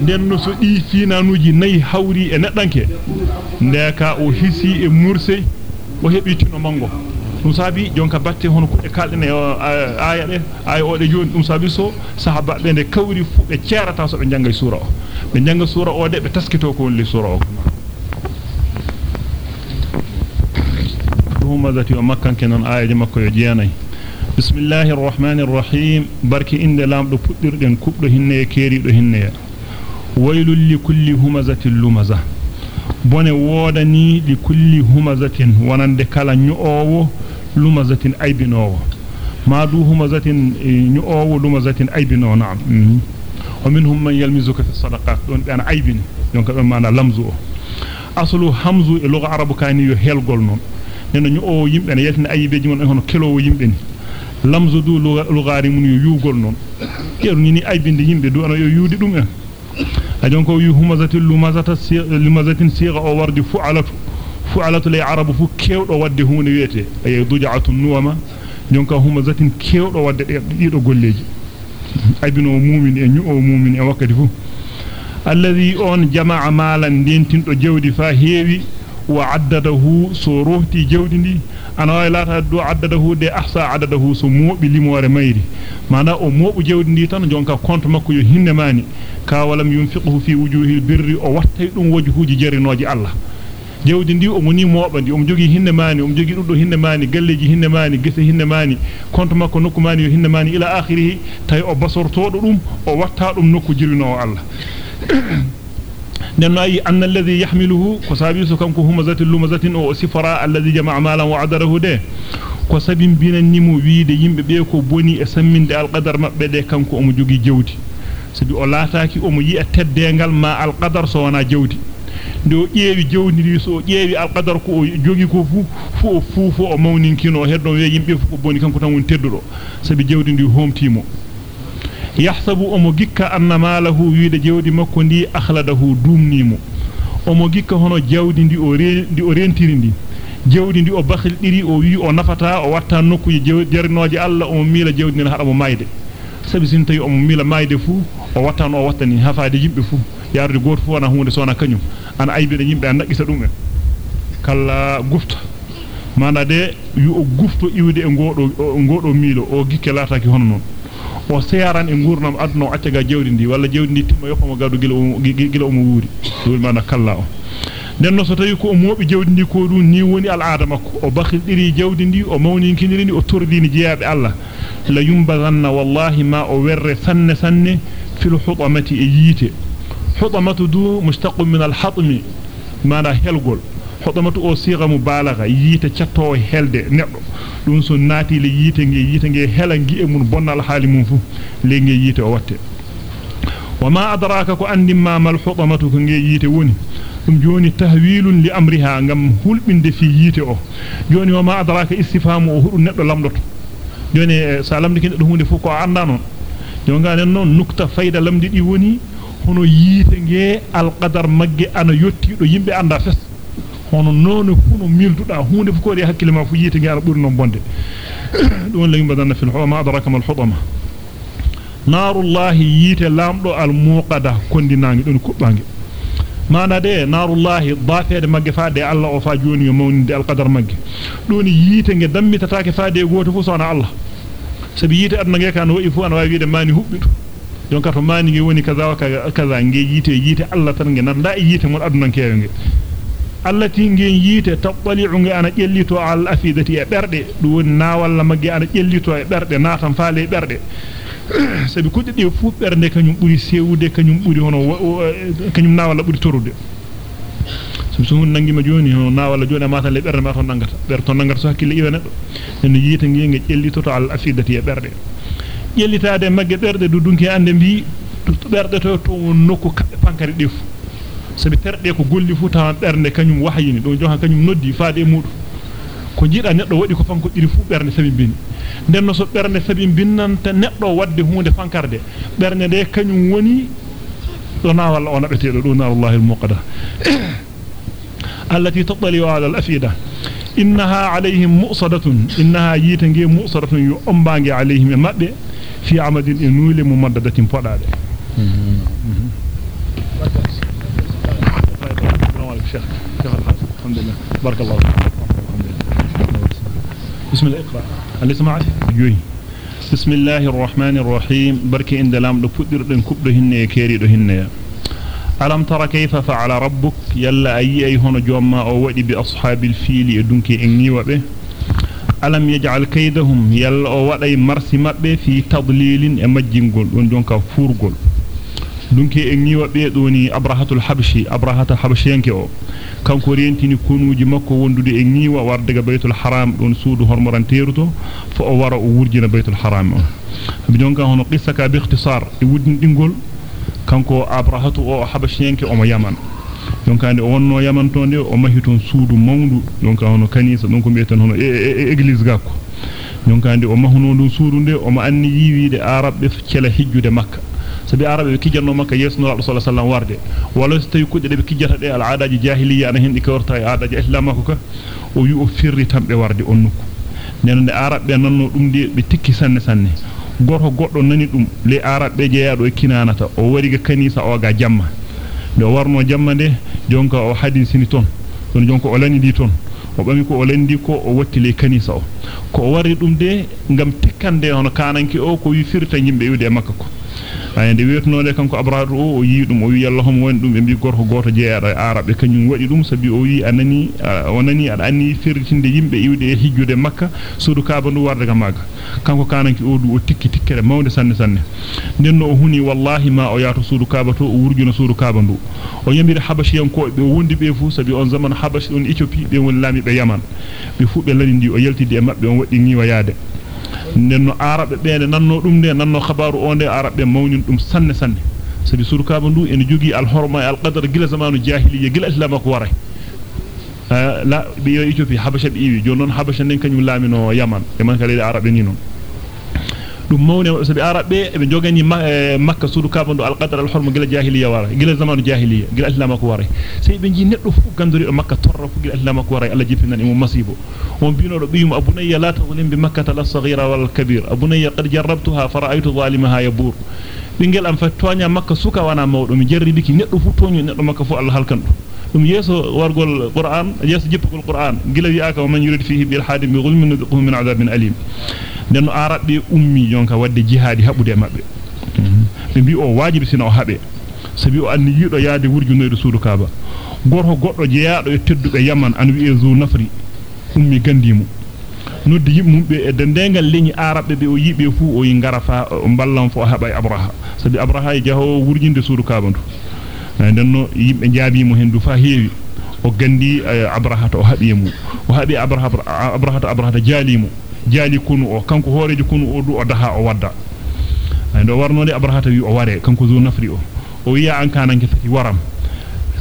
den so di finanuji nay hawri e neddanke ndeka o hisi e murse o hebi tino mango dum sabi jonka batte hono kudde kaldene aya de aya o de joni dum sabi so sahaba be de kawri fu be cerata so be jangay sura o be janga sura o de be taskito ko woni sura o huma zati o makkan kenan aya makko yo jiyanay بسم الله الرحمن الرحيم برك إن لام دو پودردن كوبدو هنne keerido hinne ويل لكل همزة لمزة bone wodani li kulli humazatin wonande kala nyoowo lumazatin aybinowo ma du humazatin nyoowo lumazatin aybino na'am wa minhum man yalmizuka fi sadaqat don ben aybini donc be mana lamzu o aslu hamzu e lugha arabu kani yo helgol non neno nyoowo yimbe ne yaltina aybeji mon hono kelowo yimbe ni lamzu du lugari mun yo yugol non yeru ni aybinde yimbe du ana yo yudi dum en ajon ko wi humazatil lumazata lumazatin siga o wardi fu'alatu fu'alatu li arabu fu kewdo wadde hunde wiete ay duja'atun nuwama jonka humazatin kewdo wadde dido golleji aybino mu'min e nyuo mu'min e wakkati fu alladhi on jama'a malan dentindo jawdi fa heewi wa addadahu so rohti ndi ana way laata do addadahu de ahsa addadahu so mobi limore mayri mana o mobu jawdi ndi tan jonka compte makko yo hinne mani ka walam yunfiquhu fi wujuhil birri o wattay dum wajhuji jarinoji Allah jawdi ndi o moni mobandi o jogi hinne mani o jogi duddo hinne mani galleji hinne mani gese hinne mani compte makko nokku mani yo hinne mani ila akhirih tay o basortodo dum o watta dum nokku jirino Allah لأنه أي أن الذي يحمله كسابيس كم كهمزة اللمزة أو سفراء الذي جمع مالا وعدره ده. كسبين بين النمو ويد يم بيكو بني اسمين ده القدر ما بده كم كو أم جوجي جودي سبي الله تاكي أم يي أتدينغال ما القدر سوانا جودي do ƴeewi jawdi ndi so ƴeewi alqadar ko jogi ko fu fu fu fu o mawninkino heddo we yimbe fu ko boni kanko tan won teddudo sabi jawdi ndi homtimo yahsabu omo gikka anna malahu wiide jawdi makko ndi akhladahu dumnimo omo gikka hono jawdi ndi o rendi o rentiri ndi jawdi ndi o bakhil diri o wi o nafata o watta nokku jarinoje alla o miila jawdi ndi hada mo mayde sabi sin tawi o miila mayde fu o watta no o wattani hafaade yimbe fu yarde goto fu wana hunde sona kanyum ana aybide yimbe an nagisa dum en kala gufta mana de yu o gufto iwde e ngodo ngodo miilo o gikke lataki hono non o seyaran e ngurnam aduna o accaga jawdi ndi walla jawdi ndi timma yokkoma gadu gila gila o mo wuuri dum mana kalla o denno so tawi ko o mobi jawdi ndi ko dum ni woni al aada makko o bakhildiri jawdi ndi o mawninkiniri ndi o tordini jiyaabe Allah la yumbazanna wallahi ma o werre sanne sanne fil hutamati e yite hutamatu du mushtaqun min al hatmi mana helgol hutamatu o siga mubalagha yite ciatto helde neddo dum so naati le yite nge yite nge hela ngi e mun bonnal haali mum fu le nge yite o watte wama adraka ko andi ma mal hutamatu ko nge yite woni dum joni tahwilun li amriha ngam hulbinde fi yite o joni wama adraka istifamu o hudu neddo lamdoto joni sa lamdi kin do hunde fu ko anda non jonga nen non nukta fayda lamdi di woni hono yite nge al qadar magge ana yotti do yimbe anda fes hono nono fu no milduda hunde fu ko de hakkile ma fu yite nge ana buri non bonde don la yimbadanna fil huma adraka mal hudama narullahi yite lamdo al muqada kondinaangi don kubbangi mana de narullahi dafede magge faade Allah o fa joni yo mawninde al qadar magge doni yite nge dammitataake faade goto fu sona Allah sabi yite adna nge kan wa'i fu an wawi wiide mani hubbitu donc to mani nge woni kaza kaza nge yite yite Allah tan nge nanda e yite mon aduna kewe nge التي نجي يته تطلع نجي أنا جلتو على الأفيدة برد دون ناول لما جي أنا جلتو برد ناتم فالي برد سبي كنت دي فوق برد كنيم بري سيود كنيم بري هنو كنيم ناول بري ترود سمسون نجي مجوني هنو ناول جوني ما تلي برد ما تون نعكر برد تون نعكر سهك اللي يبنا نجي تنجي نجي جلتو على الأفيدة برد جلتو هذا مجي برد دون كي عندي بي برد تو تو نوكو كبانكري دي فوق sabi terde ko golli fu tawan bernde kanyum wahyini do jonha kanyum noddi faade mudu ko jida neddo wadi ko fanko diri fu bernde sabi bin denno so bernde sabi binnanta neddo wadde hunde fankarde bernde de kanyum woni do na walla on abetedo do na wallahi al-muqadda allati tatli ala al-afida innaha alayhim mu'sadatun innaha yitange mu'sadatun yu ombange alayhim mabbe fi amadin inule mumaddadatin شيخ شيخ الحمد لله. بارك الله فيك. بسم الله اقرأ. اللي سمعت؟ جوي. بسم الله الرحمن الرحيم. بركي إن دلام دو فدير دن كوبدو هنيه كيري دو هنيه ألم ترى كيف فعل ربك؟ يلا أي أي هنا جوما أو ودي بأصحاب الفيل يدنك إني وبه ألم يجعل كيدهم؟ يلا أو ودي مرسي مبه في تضليل أمجنقل ونجونك فورقل dunki e ngiwa be doni abrahatul habshi abrahata habshiyanke o kanko rentini kunuji makko wondude e ngiwa warde ga baytul haram don suudu hormoranteru to fo o wara o wurjina baytul haram o bi jonka hono qissa ka bi ikhtisar e wudin dingol kanko abrahatu o habshiyanke o mo yaman donc ande o wonno yaman to nde o mahi ton suudu mawndu donc hono kanisa donc ko bieten hono église gakko donc ande o mahuno dum suudu nde o ma anni yiwiide arabbe cela hijjude makka sabi arabe be kijanno makka yesno rasul sallallahu warde wala so tawi kudde be kijata de al aadaji jahiliya ana hendi kawrta e aadaji islamako ka o yu o firri tambe warde on nokku nen de arabe nanno dum de be tikki sanne sanne goto goddo nani dum le arabe jeyaado e kinanata o wari ga kanisa o ga jamma de warno jamma de jonka o hadisini ton don jonka o lani di ton o bami ko o lendi ko o wattile kanisa o ko o wari dum de ngam tikkande hono kananki o ko wi firta yimbe yude makka ko ayande wetnode kanko abradu o o yi dum o wi allahum woni dum be bi gorko goto jeeyaado arabe kanyum wadi dum sabi o wi anani o nani ada anni firtinde yimbe iwde e hijjude makka sudu kaaba ndu warde ga maga kanko kananki o du o tikki tikkere mawde sanne sanne nenno o huni wallahi ma o yato sudu kaaba to o wurjuna sudu kaaba ndu o yamiri habashiyan ko be wondi be fu sabi on zaman habashi on ethiopie be woni lami be yaman be fu be lani ndi o yaltidi e mabbe on wadi ngiwa yaade onde arabe mawnin dum sanne sanne sabi surkaaba ndu en jogi al horma al qadar gila zamanu jahiliya gila islam ko waray la bi yo Ethiopie habasha bi wi jonon habasha nen kanyum lamino yaman e man kale arabe ni non dum mawne sabi arabe be jogani makka sudu kaaba ndu al qadar al horma gila jahiliya waray gila zamanu jahiliya gila islam ko waray sey be ji neddo fu gandori o makka torra fu gila islam ko waray alla jipinan imum masibo on bino do biyum abunayya la tazlim bi makkah al saghira wal kabir abunayya qad jarrabtuha fara'aytu zalimaha yabur bingel am fa tonya makka suka wana mawdo mi jarribiki neddo fu tonyo neddo makka fu Allah halkan dum yeso wargol qur'an yeso jippugol qur'an gila wi aka man yurid fihi bil hadim bi ghulmin min adabin alim den arabe ummi jonka wadde jihadi habude mabbe be bi o wajibi sino o habe sabi o anni yido yaade wurjunoydo suudu kaaba gorko goddo jeyaado e teddube yaman an wi e zu nafri ummi gandimo noddi yimbe e dendengal leñi arabe be o yibe fu o yi ngarafa o ballan fo haba abraha sabi abraha e jaho wurjinde suudu kabandu denno yimbe jaabimo hendu fa heewi o gandi abraha to habi mu o habi abraha abraha abraha jalimo jali kunu o kanko horejo kunu o du o daha o wadda ndo warnode abraha wi o ware kanko zo nafri o o wiya an kananke fati waram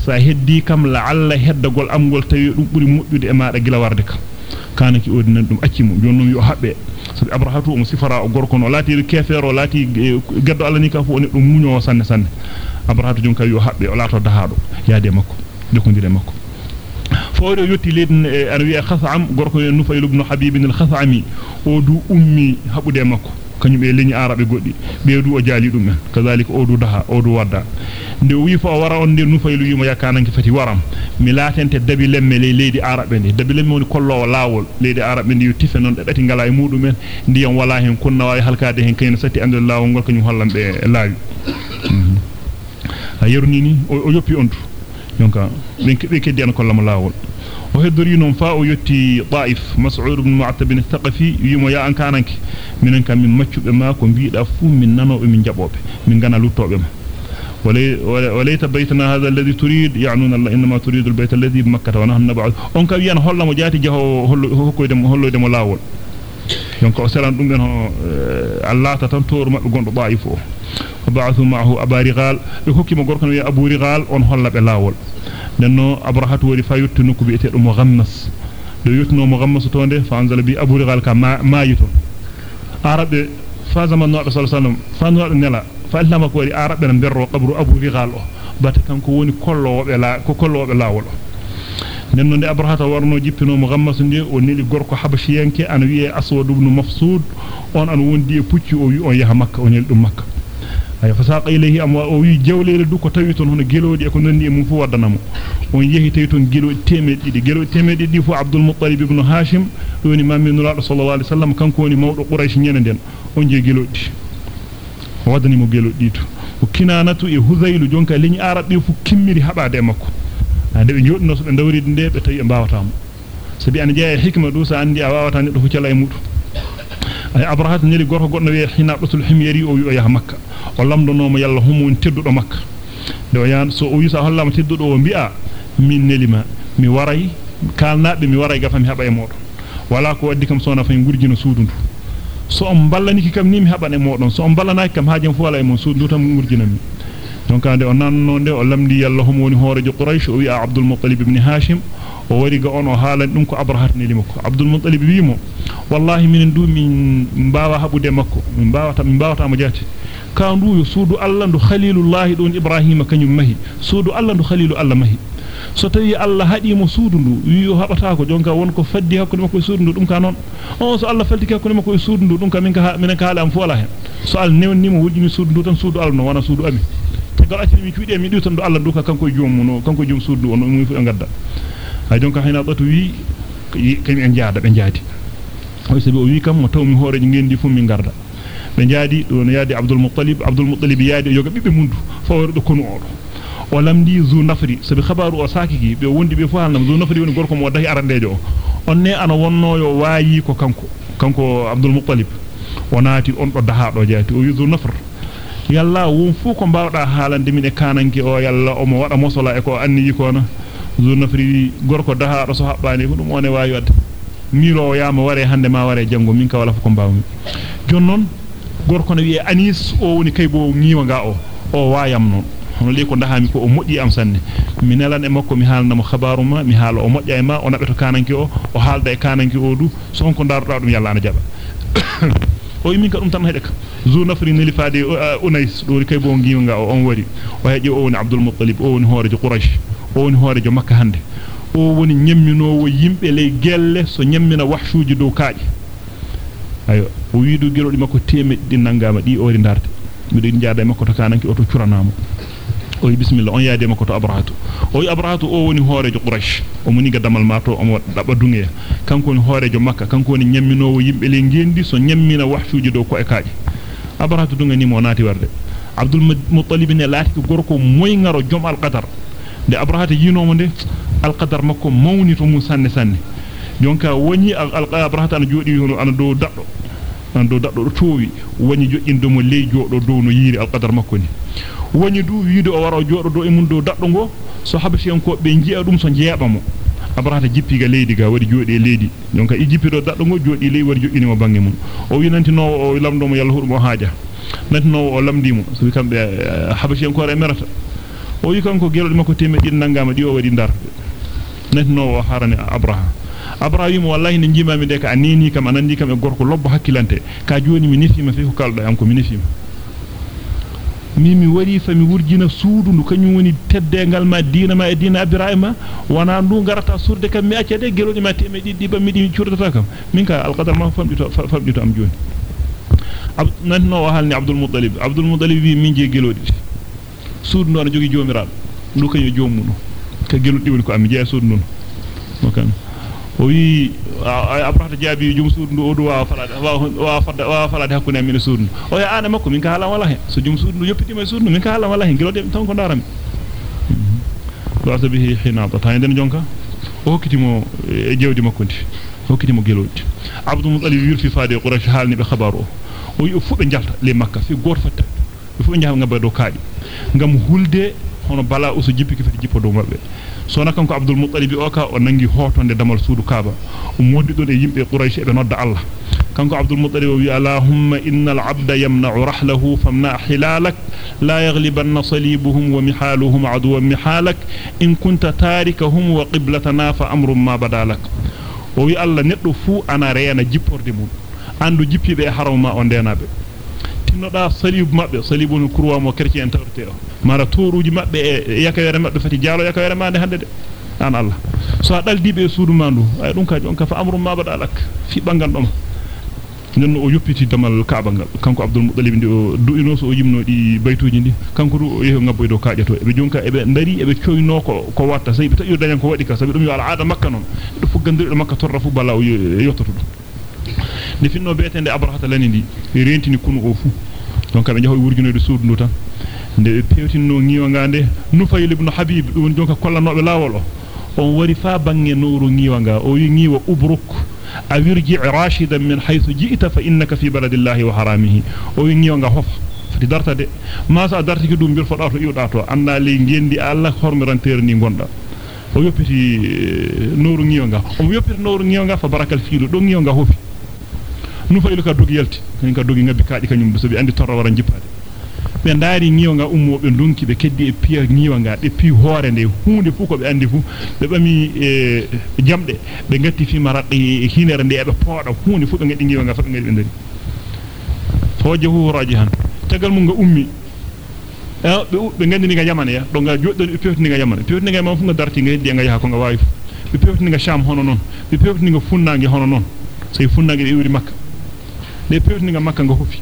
sa heddi kam la alla heddagol amgol tawi dum buri muddude e maada gila warde kam kanaki odi nan dum acci mum jonnon yo habbe sabi abrahatu um sifara o gorko no lati kefero lati gaddo alla ni ka fu on dum munyo sanne sanne abrahatu jon kay yo habbe o lato dahado yaade makko dokondire makko فوري يوتي لدن أروي خثعم غرقو ينفعل ابن حبيب الخثعمي ودو أمي هبو ديمكو كنيم إليني عربي قدي بيدو أجالي دمه كذلك أودو دها أودو ودا ندوي فأورا أندي نفعل يوم يكان كفتي ورم ملاتن تدبي لم لي ليدي عربي دبي لم يوني كل الله لاول ليدي عربي ندي يتفن أتنغ لا يمود من ندي يوم والله هم كنا واي حلقة دهن كين ستي أند الله ونغل كنيم هلا بلاي يرنيني أجوبي أندو donc be keddi an kollamo lawol o heddori non fa o yotti Taif Mas'ud ibn Mu'attab bin Thaqafi yimo ya an kananki minen kam min maccube ma ko biida fu min nanobe min jabobe min gana luttobe ma وليت بيتنا هذا الذي تريد يعنون الله انما تريد البيت الذي بمكه ونحن نبعد on ka wiyan hollamo jaati jaho hokkoyde mo holloyde mo lawol donc o selan dum ben ho فبعثوا معه أبا رغال. لكوكي مغوركنا يا أبو رغال ونحن لب الأول لأنه أبرحات ورفا يتنكو بيئتئ المغمس لو يتنو مغمس تونده فأنزل بي أبو رغال كما ما يتن أعرب فازمان نوع صلى الله عليه وسلم. فانوال فألمك ولي أعربنا نبرو قبر أبو رغال. باتكام كووني كلو وب الأول لأنه أبرحة ورنو جيبتنو مغمس ونيلي غوركو حبشيانك أنا ويأي أسود بن مفسود وأن أنو وندي بوتي ويأي مكة ونيل مكة. Ay fasaqa ilayhi amwa o wi jawleele du ko tawi ton hono gelodi e ko nonni e mum fu waddanamo on yehi tawi ton gelodi temede didi gelodi temede didi fu abdul muttalib ibn hashim woni mammi nuraado sallallahu alaihi wasallam kanko woni mawdo quraish nyene den on je gelodi waddani mo gelodi to o kinanatu e huzailu jonka leñi arabe fu kimmiri habade makko ande be jodno so be dawride nde be tawi e bawatamo sabi an jeya hikma du sa andi a wawata neddo fu cala e mudu ay abrahat neli gorko goddo wi hinabatul himyari o wi o yaha makka o lamdonomo yalla humun teddudo makka do yan so o wisa hollama teddudo o bi'a min nelima mi waray kalnaabe mi waray gafam heba e modon wala ko waddi kam sona fay gurjino suudundu so on ballaniki kam ni mi heban e modon so on ballanaki kam haajem fu wala e mon suudu tam gurjinami donc ande o nanno nde o lamdi yalla homo woni horejo quraish o wi abdul muttalib ibn hashim o wari ga on o haalan dum ko abrahat ne limako abdul muttalib wiimo wallahi minen du min mbaawa habude makko min mbawata min mbawata mo jati ka ndu yo suudu allah ndu khalilullah don ibrahima kanyum mahi suudu allah ndu khalilu allah mahi so tawi allah hadi mo suudu ndu wi yo habata ko jonka wonko faddi hakkunde makko e suudu ndu dum ka non on so allah falti hakkunde makko e suudu ndu dum ka min ka min ka haala am fu wala hen so al newni mo wujjini suudu ndu tan suudu allah no wana suudu ami gal acci mi cuudi mi diwtan do Allah du ka kanko joomu no kanko joom suudu on mu fu gadda hay donc hayna batu wi kany en jaada be jaadi o sabi o wi kam mo tawmi hoore ngendi fu mi garda be jaadi do no yaadi Abdul Muttalib Abdul Muttalib yaadi yoga bibbe mundu fo do kono odo o lamdi zu nafri sabi khabaru o sakiki be wondi be fu halnam zu nafri woni gorko mo dahi arandejo on ne ana wonno yo waayi ko kanko kanko Abdul Muttalib wonati on do daha do jaati o wi zu nafr yalla won fu ko bawda haalande min e kananki o yalla o mo wada mosola e ko anni ko na zu nafri gorko daha do so habbani ko dum wone waawi wadde miro yama ware hande ma ware jango min ka wala fu ko bawmi jonnon gorko no wi anis o woni kaybo ngiwa ga o o wayam non hono le ko ndahami ko o moddi am sanne mi nelan e makko mi haalna mo khabaru ma mi haala o modja e ma o nabeto kananki o o haalda e kananki o du so on ko daruda dum yalla na jaba o yimi ka dum tan hedeka zu nafri nilifade unais do kay bo ngiwa o on wari o heji o woni abdul muttalib o woni horejo quraish o woni horejo makka hande o woni nyemminowo yimbe ley gelle so nyemmina wahshuji do kaaje ayo o wiidu gelodi makko temeddi nangama di ori darde mido jaada makko to kananki o to curanamo o bismillah on yaade makko to abrahatu o yi abrahatu o woni horejo quraish o muni ga damal mato o daba dunge kanko woni horejo makka kanko woni nyemminowo yimbe le ngendi so nyemmina wahshuji do ko e kaaje abrahatu dunga ni mo naati warde abdul muttalib ne laati ko gorko moy ngaro jom al qadar de abrahatu yinomo de al qadar makko mawni to mun sanne sanne jonka woni al abrahatu ana jodi hono ana do daddo ana do daddo do towi woni joddindo mo ley jodo do no yiri al qadar makko ni woni du wiido o waro jodo do e mun do daddo go so habasi en ko be jiya dum so jeeba mo abrahata jippiga leydi ga wadi jodi e leydi donc i jippido daddo go jodi ley wadi jodini mo bangi mun o wi nanti no o lamdo mo yalla hudum haaja nanti no o lamdimo so kambe habasi en ko re merata o wi kanko gelodi makko temedi nangama di o wadi dar nanti no o harani abraha abraha wi mo wallahi ne jimami de ka anini kam anandi kam e gorko lobbo hakkilante ka joni mi nifima fi ko kaldo am ko mi nifima mimi wari fami wurjina suudu ndu kanyum woni teddengal ma diina ma e diina abiraima wana ndu garata surde kam mi accede gelodi ma teme diddi ba midi curdata kam min ka alqadar ma famdito famdito am joni ab nanno halni abdul muttalib abdul muttalib wi min je gelodi suudu ndo na jogi jomiraado ndu kanyo jomuno ka gelodi woni ko am jeya suudu ndo no kan o wi abrahata jaabi jum suudu ndu odu wa falade wa fadda wa falade hakkunde min suudu o ya ana makko min ka halan wala hen so jum suudu yoppitima suudu min ka halan wala hen gelode tan ko darami do asabihi hinata tan den jonka o hokkitimo e jewdi makko ndi hokkitimo gelodi abdul muttalib yurfi faade quraish halni be khabaru o wi fu be jalta le makka fi goto fatta fu be jaha ngaba do kaadi ngam hulde hono bala usu jippiki fati jippo do mabbe sona kanko abdul muttalib o ka o nangi hotonde damal suudu kaaba o moddi don e yimbe quraish be nodda allah kanko abdul muttalib wi allahumma innal abda yamna'u rahlahu famna hilalak la yaghlibanna salibuhum wa mihaluhum aduwan mihalak in kunta tarikahum wa qiblatana fa amrun ma badalak o wi allah neddo fu ana reena jipporde mum andu jippibe e harawma o ndenabe tinnoda salibu mabbe salibu no kurwa mo chrétien en tawrete o mara toruji mabbe e yakawere mabbe fati jaalo yakawere mande hande de an Allah so a daldibe e suudu mandu ay dum ka jonka fa amru ma badalak fi bangal dum nenno o yoppiti damal kaaba ngal kanko abdul muttalib ndi o du'ino so o yimno di baytuji ndi kanko du o yeho ngabbo do kaajato e be jonka e be ndari e be coyno ko ko watta sey be tayo dañan ko wadi ka sabi dum yo al aada makka non do fu gandir makka torra fu bala o yottoto dum ni finno beetende abrahata lani ndi rentini kunu o fu donc be jahoy wurjinoyde suudu ndu tan be pewtinno ngiwa ngande nufayl ibn habib dum jonka kollanobe lawol o on wari fa bange nowru ngiwa nga o wi ngiwa ubruk awirji rashidan min haythu ji'ta fa innaka fi baladillahi wa haramihi o wingiyo nga hof fati darta de ma sa dartiki dum bir foda to iwda to anda le ngendi Allah hormirantere ni gonda o yoppiti nooru ngiyo nga o yoppiti nooru ngiyo nga fa barakal fiilu do ngiyo nga hofi nu faylu ka dogi yalti en ka dogi ngabi kaadi kanyum so bi andi torra wara jippade be ndaari ngiyo nga ummo be donki be keddi e piya ngiyo nga de pi hoore nde hunde fu ko be andi fu be bami e jamde be ngatti fi maraqi hinere nde be pooda hunde fu be ngadi ngiyo nga fa be ngadi be ndari fawjahu rajihan tagal mun nga ummi be be ngandi nga yamane ya do nga joddo be pewti nga yamane pewti nga ma fu nga darti nga heddi nga yaha ko nga wawi be pewti nga sham hono non be pewti nga funnaange hono non sey funnaange be wuri makka be pewti nga makka nga hofi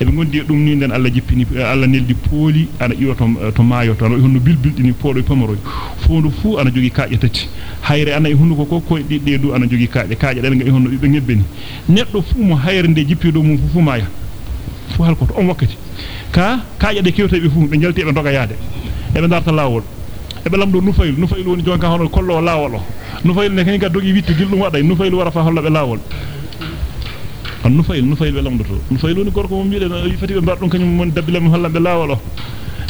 e be gondi dum ni den alla jippini alla neldi pooli ana iwa to to maayo to no honno bilbildini poodo e pamaro fondu fu ana jogi kaaje tati hayre ana e hundu ko ko e didde du ana jogi kaaje kaaje den nga e honno be ngebbeni neddo fu mo hayre nde jippi do mum fu fu maaya fu halko to on wakkati ka kaaje de kewte be fu be jalti be doga yaade e be darta lawol e be lamdo nufayl nufayl woni jonka hono kollo lawol o nufayl ne kany ka dogi witti gildum wada nufayl wara fa holla be lawol an nufayl nufayl be lamdo to nufayl woni gorko mo biide no fati be bardum kanyum mon dabbilam holla be lawol o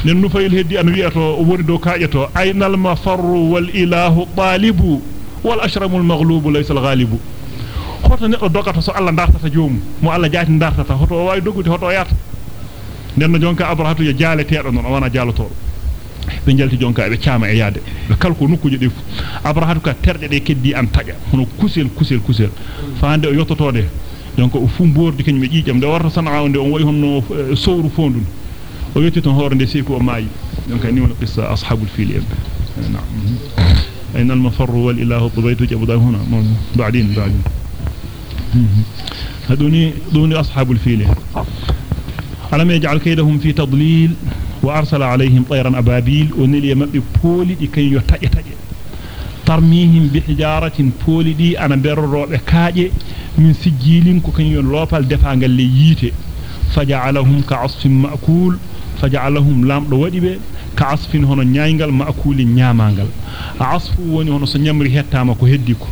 nen nufayl heddi an wi'ato o wori do kaaje to aynal mafarru wal ilahu talibu wal ashramul maghlubu laysa al ghalibu hoto neddo dogato so Allah dartata joomu mo Allah jaati dartata hoto o wawi dogude hoto o yata nenno jonka abrahatu ya jaaleteedo non wana jaaloto be jalti jonka be caama e yaade be kalko nokkuje de abrahatu ka terde de keddi an taja hono kusel kusel kusel faande o yottotode donc o fu bordi kany me jiijam de warta sanaa onde on wayi honno sowru fondun o yetti ton hoore de seko o maayi. Donc ni wona qissa ashabul fil na'am. أين المفر والإله طبيت جبدا هنا بعدين بعدين هدوني دوني أصحاب الفيل ألم يجعل كيدهم في تضليل وأرسل عليهم طيرا أبابيل ونلي مبي بولي لكي يتأي تأي ترميهم بحجارة بولي دي أنا برر كاجي من سجيل كن يلوبال دفاع اللي ييتي فجعلهم كعصف مأكول فجعلهم لام دوادي كعصف هنا نيانغال مأكول نيامانغال عصف وني هنا سنيامري هتاما كو هديكو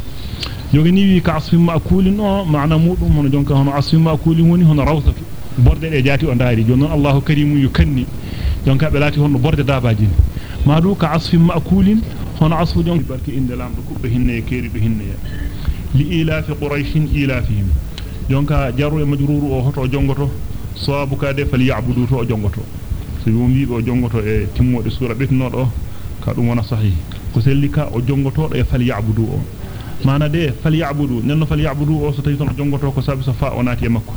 asfi ma'kulin o maana mudum hono jonka hono asfi ma'kulin woni hono rawsatu borde de jaati o ndaari jonnon Allahu karimu yukanni jonka be lati hono borde dabaji maadu ka asfi ma'kulin hono asfu jonka barki inde lamdo kubbe hinne keeri be hinne e o hoto jongoto sawabu ka de fal ya'budu to jongoto so yum wi o jongoto e timmode sura betnodo ka dum wona sahih ko sellika o jongoto e fal ya'budu o mana de fal ya'budu nenno fal ya'budu o so tawi ton jongoto ko sabi so fa onati e makko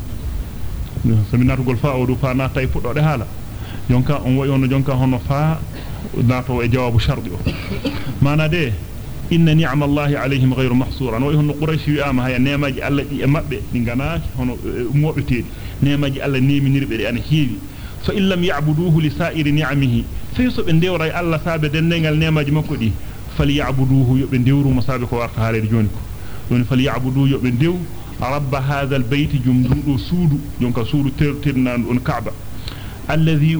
sabi natugol fa o du fa nata e puddo de hala jonka on wayi on jonka hono fa nato e jawabu shardi o mana de inna ni'amallahi alayhim ghayru mahsura no hono quraish wi ama hay nemaji alla di e mabbe di ngana hono mobe teedi nemaji alla neminirbe de ana heewi fa in lam ya'buduhu li sa'iri ni'amihi fa yusu be ndewray alla sabe dendengal nemaji makko di فليعبدوه يبندورو مسابق وارتا هالي جونكو دون فليعبدوه يبندو رب هذا البيت جمدودو سودو جونكا سودو تير تيرنان اون كعبة الذي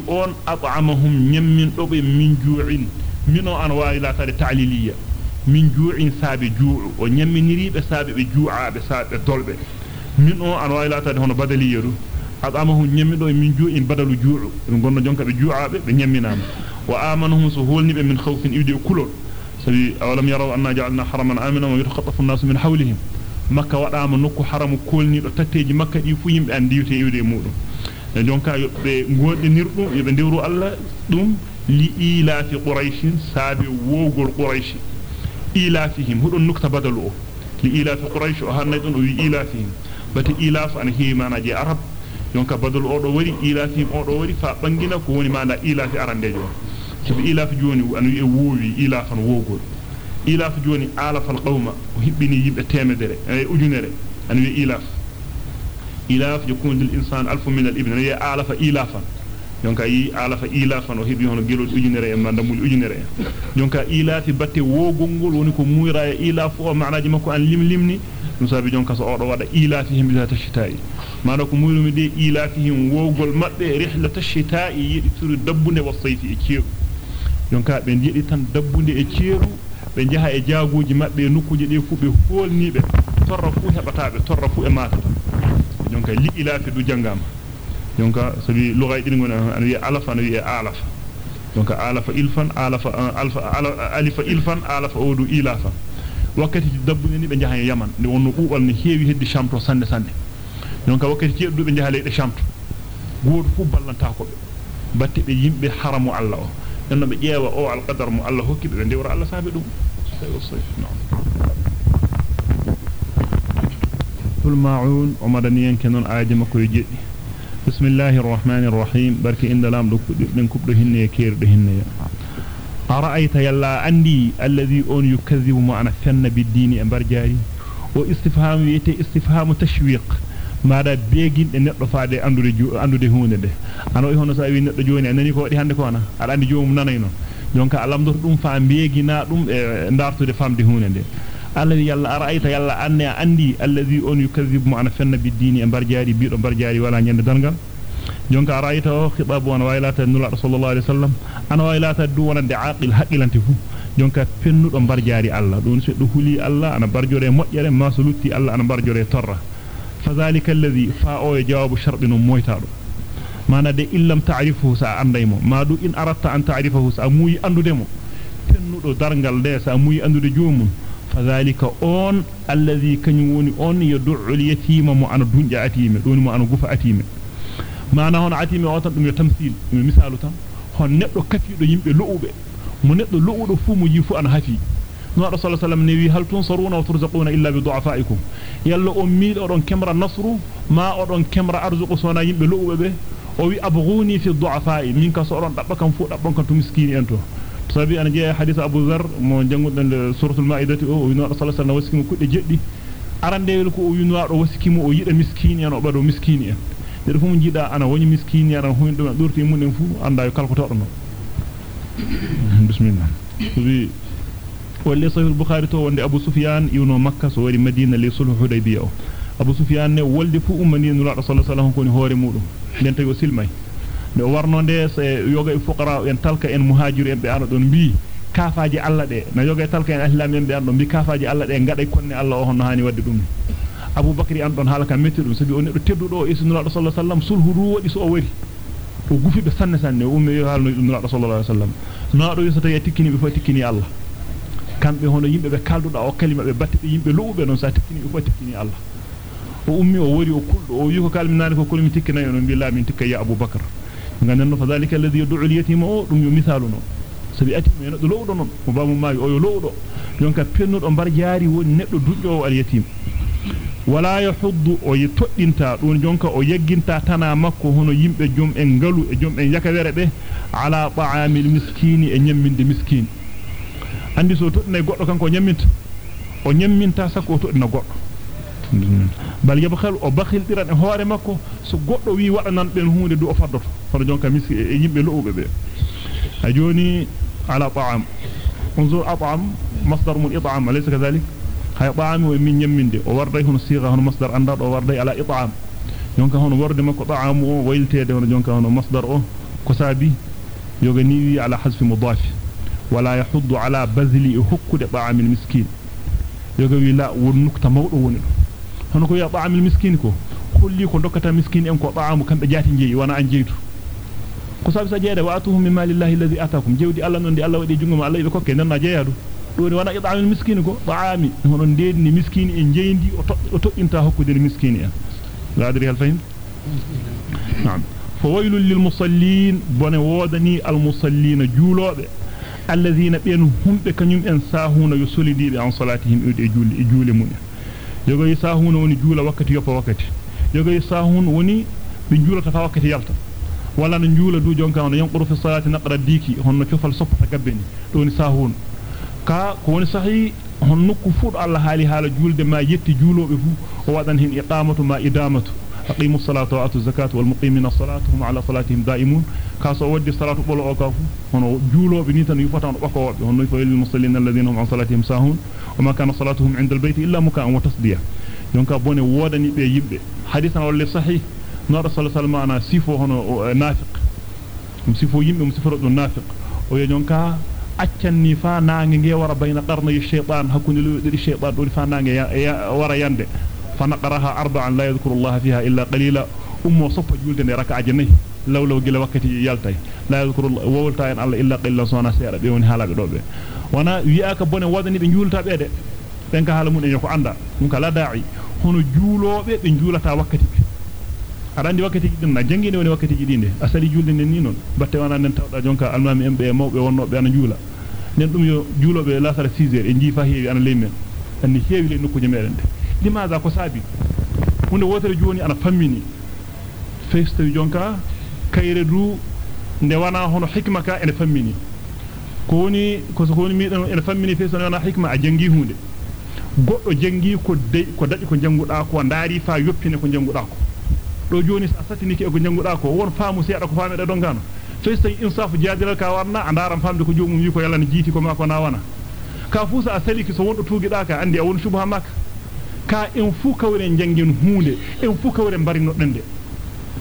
اون اطعمهم يمن دوبي من جوع منو انواع لا تاري تعليلية من جوع سابي جوع ونيمنيري بسابي جوعا بسابي دولبه منو انواع لا تاري هنا بدلية أطعمهم يمدو من جوع بدل جوع نقولنا جونكا بجوعا بنيمنام وآمنهم سهولني من خوف يدي كلون sabi awalam yaraw anna ja'alna haraman amina wa yatakhatafu an-nas min hawlihim makka wadama nokku haramu kolni do tatteji makka di fu yimbe andi yute iwde mudum e jonka yobbe gondinirdu yobe dewru alla dum li ila fi quraish sabi wogol quraish ila fihim hudon nukta badalu o li ila fi quraish o hanay don o wi ila fihim bati ila fa an himana je arab jonka badalu o do wari ila fihim o do wari fa bangina ko woni manda ila fi arandejo sabi ilaf joni an wi e wowi ilafan wogol ilaf e jonka yi alafa ilafan o hibbi hono gelol ujunere e mandamul ujunere jonka ilafi batte wogongol woni ko muira e ilafu o maanaji makko an lim limni dum sabi jonka so odo wada ilafihim bi tashitai maana ko muyrumi de ilafihim wogol mabbe rihlata shitai yidi turu dabbunde wa sayfi e ceedu jonka be jidi tan dabbunde e ceeru be jaha e jaaguji mabbe nokkuje de fu be holnibe torra fu hebatabe torra fu e matata jonka li ilafi du jangama jonka sabi lugay din ngona an wi alafa an wi alafa jonka alafa ilfan alafa alfa alifa ilfan alafa odu ilafa wakkati dabbu ni be jaha yaman ni wonno bubal ni heewi heddi chamto sande sande jonka wakkati ceddu be jaha leede chamto goto fu ballanta ko be batte be yimbe haramu Allah o danno be jeewa o al qadar mu Allah hokki be ndewra Allah sabe dum الماعون ومدنيا كنون آية مكو يجي بسم الله الرحمن الرحيم بركي إن لام كبده هن كير هن أرأيت يلا عندي الذي أون يكذب معنا فن بالدين أمبرجاري واستفهام يتي استفهام تشويق neddo faade andude andude hunde de ano e hono sa wi neddo joni anani ko wadi hande ko ana ala andi joomum nanay non jonka alamdor dum fa beegina dum e dartude famde hunde de alladhi yalla ara'aita yalla anna andi alladhi on yukazzibu ma'ana fanna bid-dini e barjaari biido barjaari wala nyande dangal jonka ara'aita o khitabu wana waylata nula sallallahu alaihi wasallam ana waylata du wonande aqil haqilante fu jonka pennudo barjaari Allah don se do huli Allah ana barjore mojjere masulutti Allah ana barjore torra فذلك الذي فاو جواب شرط مويتادو mana de illam ta'rifuhu sa andaymo ma du in aratta an ta'rifahu sa muyi andudemo pennudo dargal de sa muyi andude joomum فذلك أون الذي كان يوني أون يدعو اليتيم مو أنا دون جاتيم دون مو أنا قف أتيم. ما أنا هون أتيم أوتان دم يتمثيل مثال أوتان هون نبدو كثير دم يلؤوبه من نبدو لؤو دفوم يفو أنا هفي نور رسول الله صلى الله عليه وسلم نبي هل تنصرون أو ترزقون إلا بضعفائكم؟ يلا أميل أرون كمرة نصر ما أرون كمرة أرزق سونا يلؤوبه أو يبغوني في الضعفاء منك صورا دبكم فوق دبكم تمسكين أنتو. Sabi ana jeya hadith abu zar mo jangudan suratul maidati o wi no rasul sallallahu alaihi wasallam kudde jeddi arandewel ko o wi no do waskimo o yida miskini en o bado miskini en de fu mo jida ana woni miskini ana hoyn dum durti mun en fu anda yo kalko to no bismillah wi واللي صحيح البخاري تو وند ابو سفيان يونو مكه سو وري مدينه لي صلح حديبيه ابو سفيان ne wolde fu ummani rasul sallallahu alaihi wasallam ko ni hore mudum den tawi o silmay de warno de se yoga e fuqara en talka en muhajir en be ana don bi kafaaji alla de na yoga e talka en ahlam en be an don bi kafaaji alla de ngada konne alla o hono hani wadde dum abu bakri an don halaka metti dum sabi on do teddudo o isu nura rasul sallallahu alaihi wasallam sulhu ru wadi so o wari o gufibe sanne sanne umme yo halno rasul sallallahu alaihi wasallam no do yusata ya tikkini be fa tikkini alla kambe hono yimbe be kalduda o kalima be batte be yimbe luube non sa tikkini o tikkini Allah o ummi o wori o kuldo o yiko kalminani ko kulmi tikkina non billahi min tikka ya abubakar zalika alladhi yad'u al-yatima o dum yo misalu non sabi ati men do lowdo non mo bamu maayi o yo lowdo jonka pennudo bar jaari woni neddo dujjo al-yatim wala yahuddu o yitoddinta don jonka o yegginta tana makko hono yimbe jom en ngalu e jom en yakawere be ala ta'amil miskini e nyamminde miskini andi so todna goddo kanko nyamminta o nyamminta sakko todna goddo bal yabkhal o bakhil diran e hoore makko so goddo wi wadanan ben hunde du o faddoto hono jonka miski e yimbe luube be a joni ala ta'am at'am masdar mun it'am alaysa kadhalik hay ta'am wa min nyamminde o warday hono siga hono masdar anda do warday ala it'am jonka hono worde makko ta'am o wayltede hono jonka hono masdar o ko sabi yoga niwi ala hasfi mudaf ولا يحض على بذل حكد طعام المسكين yogawi la won nukta mawdo woni do hono ko ya ta'amil miskin ko kulli ko dokata miskin en ko ta'amu kambe jati jeeyi wana an jeytu ko sabi sa jeede wa atuhum min malillahi alladhi atakum jewdi alla non di alla wadi junguma alla ibe kokke nanna jeeyadu do wana it'amil miskin ko ta'ami hono ndedni miskin en jeyndi o toddinta hokkude miskin en la adri hal fahim na'am فويل للمصلين بن وودني المصلين جولوبه الذين بين هم بكنيم ان ساهون يسولدي عن صلاتهم اي جولي من yogo sahun woni juula wakkati yoppa wakkati yogo sahun woni be juulata fa wakkati yalta wala no juula du jonka on yanquru fi salati naqra diki honno cofal soppata gabbeni do woni sahun ka ko woni sahi hon nokku fuud Allah haali haala julde ma yetti juulobe fu o wadan hin iqamatu ma idamatu أقيموا الصلاة وآتوا الزكاة والمقيمين الصلاة هم على صلاتهم دائمون. كاسو ودي الصلاة بلو أوكافو. هنو جولو بنيتان يفتان أقوى هنو يفعل المصلين الذين هم عن صلاتهم ساهون. وما كان صلاتهم عند البيت إلا مكاء وتصدية. يونكا بوني ودني بي يبي حديثنا واللي صحيح. نار صلى الله عليه وسلم سيفو هنو أه، نافق. مسيفو يمي مسيفر ابن نافق. ويونكا أتشن نفا نانجي ورا بين قرني الشيطان. هكوني لو الشيطان دوني فا نانجي ورا يندي. Fa naqaraha arba'an la yadhkuru Allah fiha illa qalila ummo soppa julde ne rakaaje nay law law gila wakkati yaltay la yadhkuru wawlta en Allah illa qalilan sona seeda be woni halabe dobe wana wi'aka bone wadani be julta be de ben ka hala mun en ko anda dum kala da'i hono juulobe be juulata wakkati arandi wakkati din na jangine woni wakkati dinde asali julde nen ni non batte wana nen tawda jonka almami embe mawbe wonnobe ana juula nen dum yo juulobe la sara 6 heures e jifa heewi ana leymen anni heewi le nokkuje meden de limaza ko sabi hunde wotere joni ana fammini festo jonka kayre du nde wana hono hikma ka ene fammini ko woni ko so woni midan ene fammini festo wana hikma a jangi hunde goddo jangi ko de ko daji ko janguda ko ndaari fa yoppine ko janguda ko do joni sa satiniki e ko janguda ko won faamu seeda ko faamede don gano festo insafu jaadilal ka warna andaram famde ko jomum wi ko yalla ne jiiti ko ma ko na wana ka fusa a saliki so wondo tuugida ka andi a won subha makka ka en fu kawre jangen hunde en fu kawre barino dende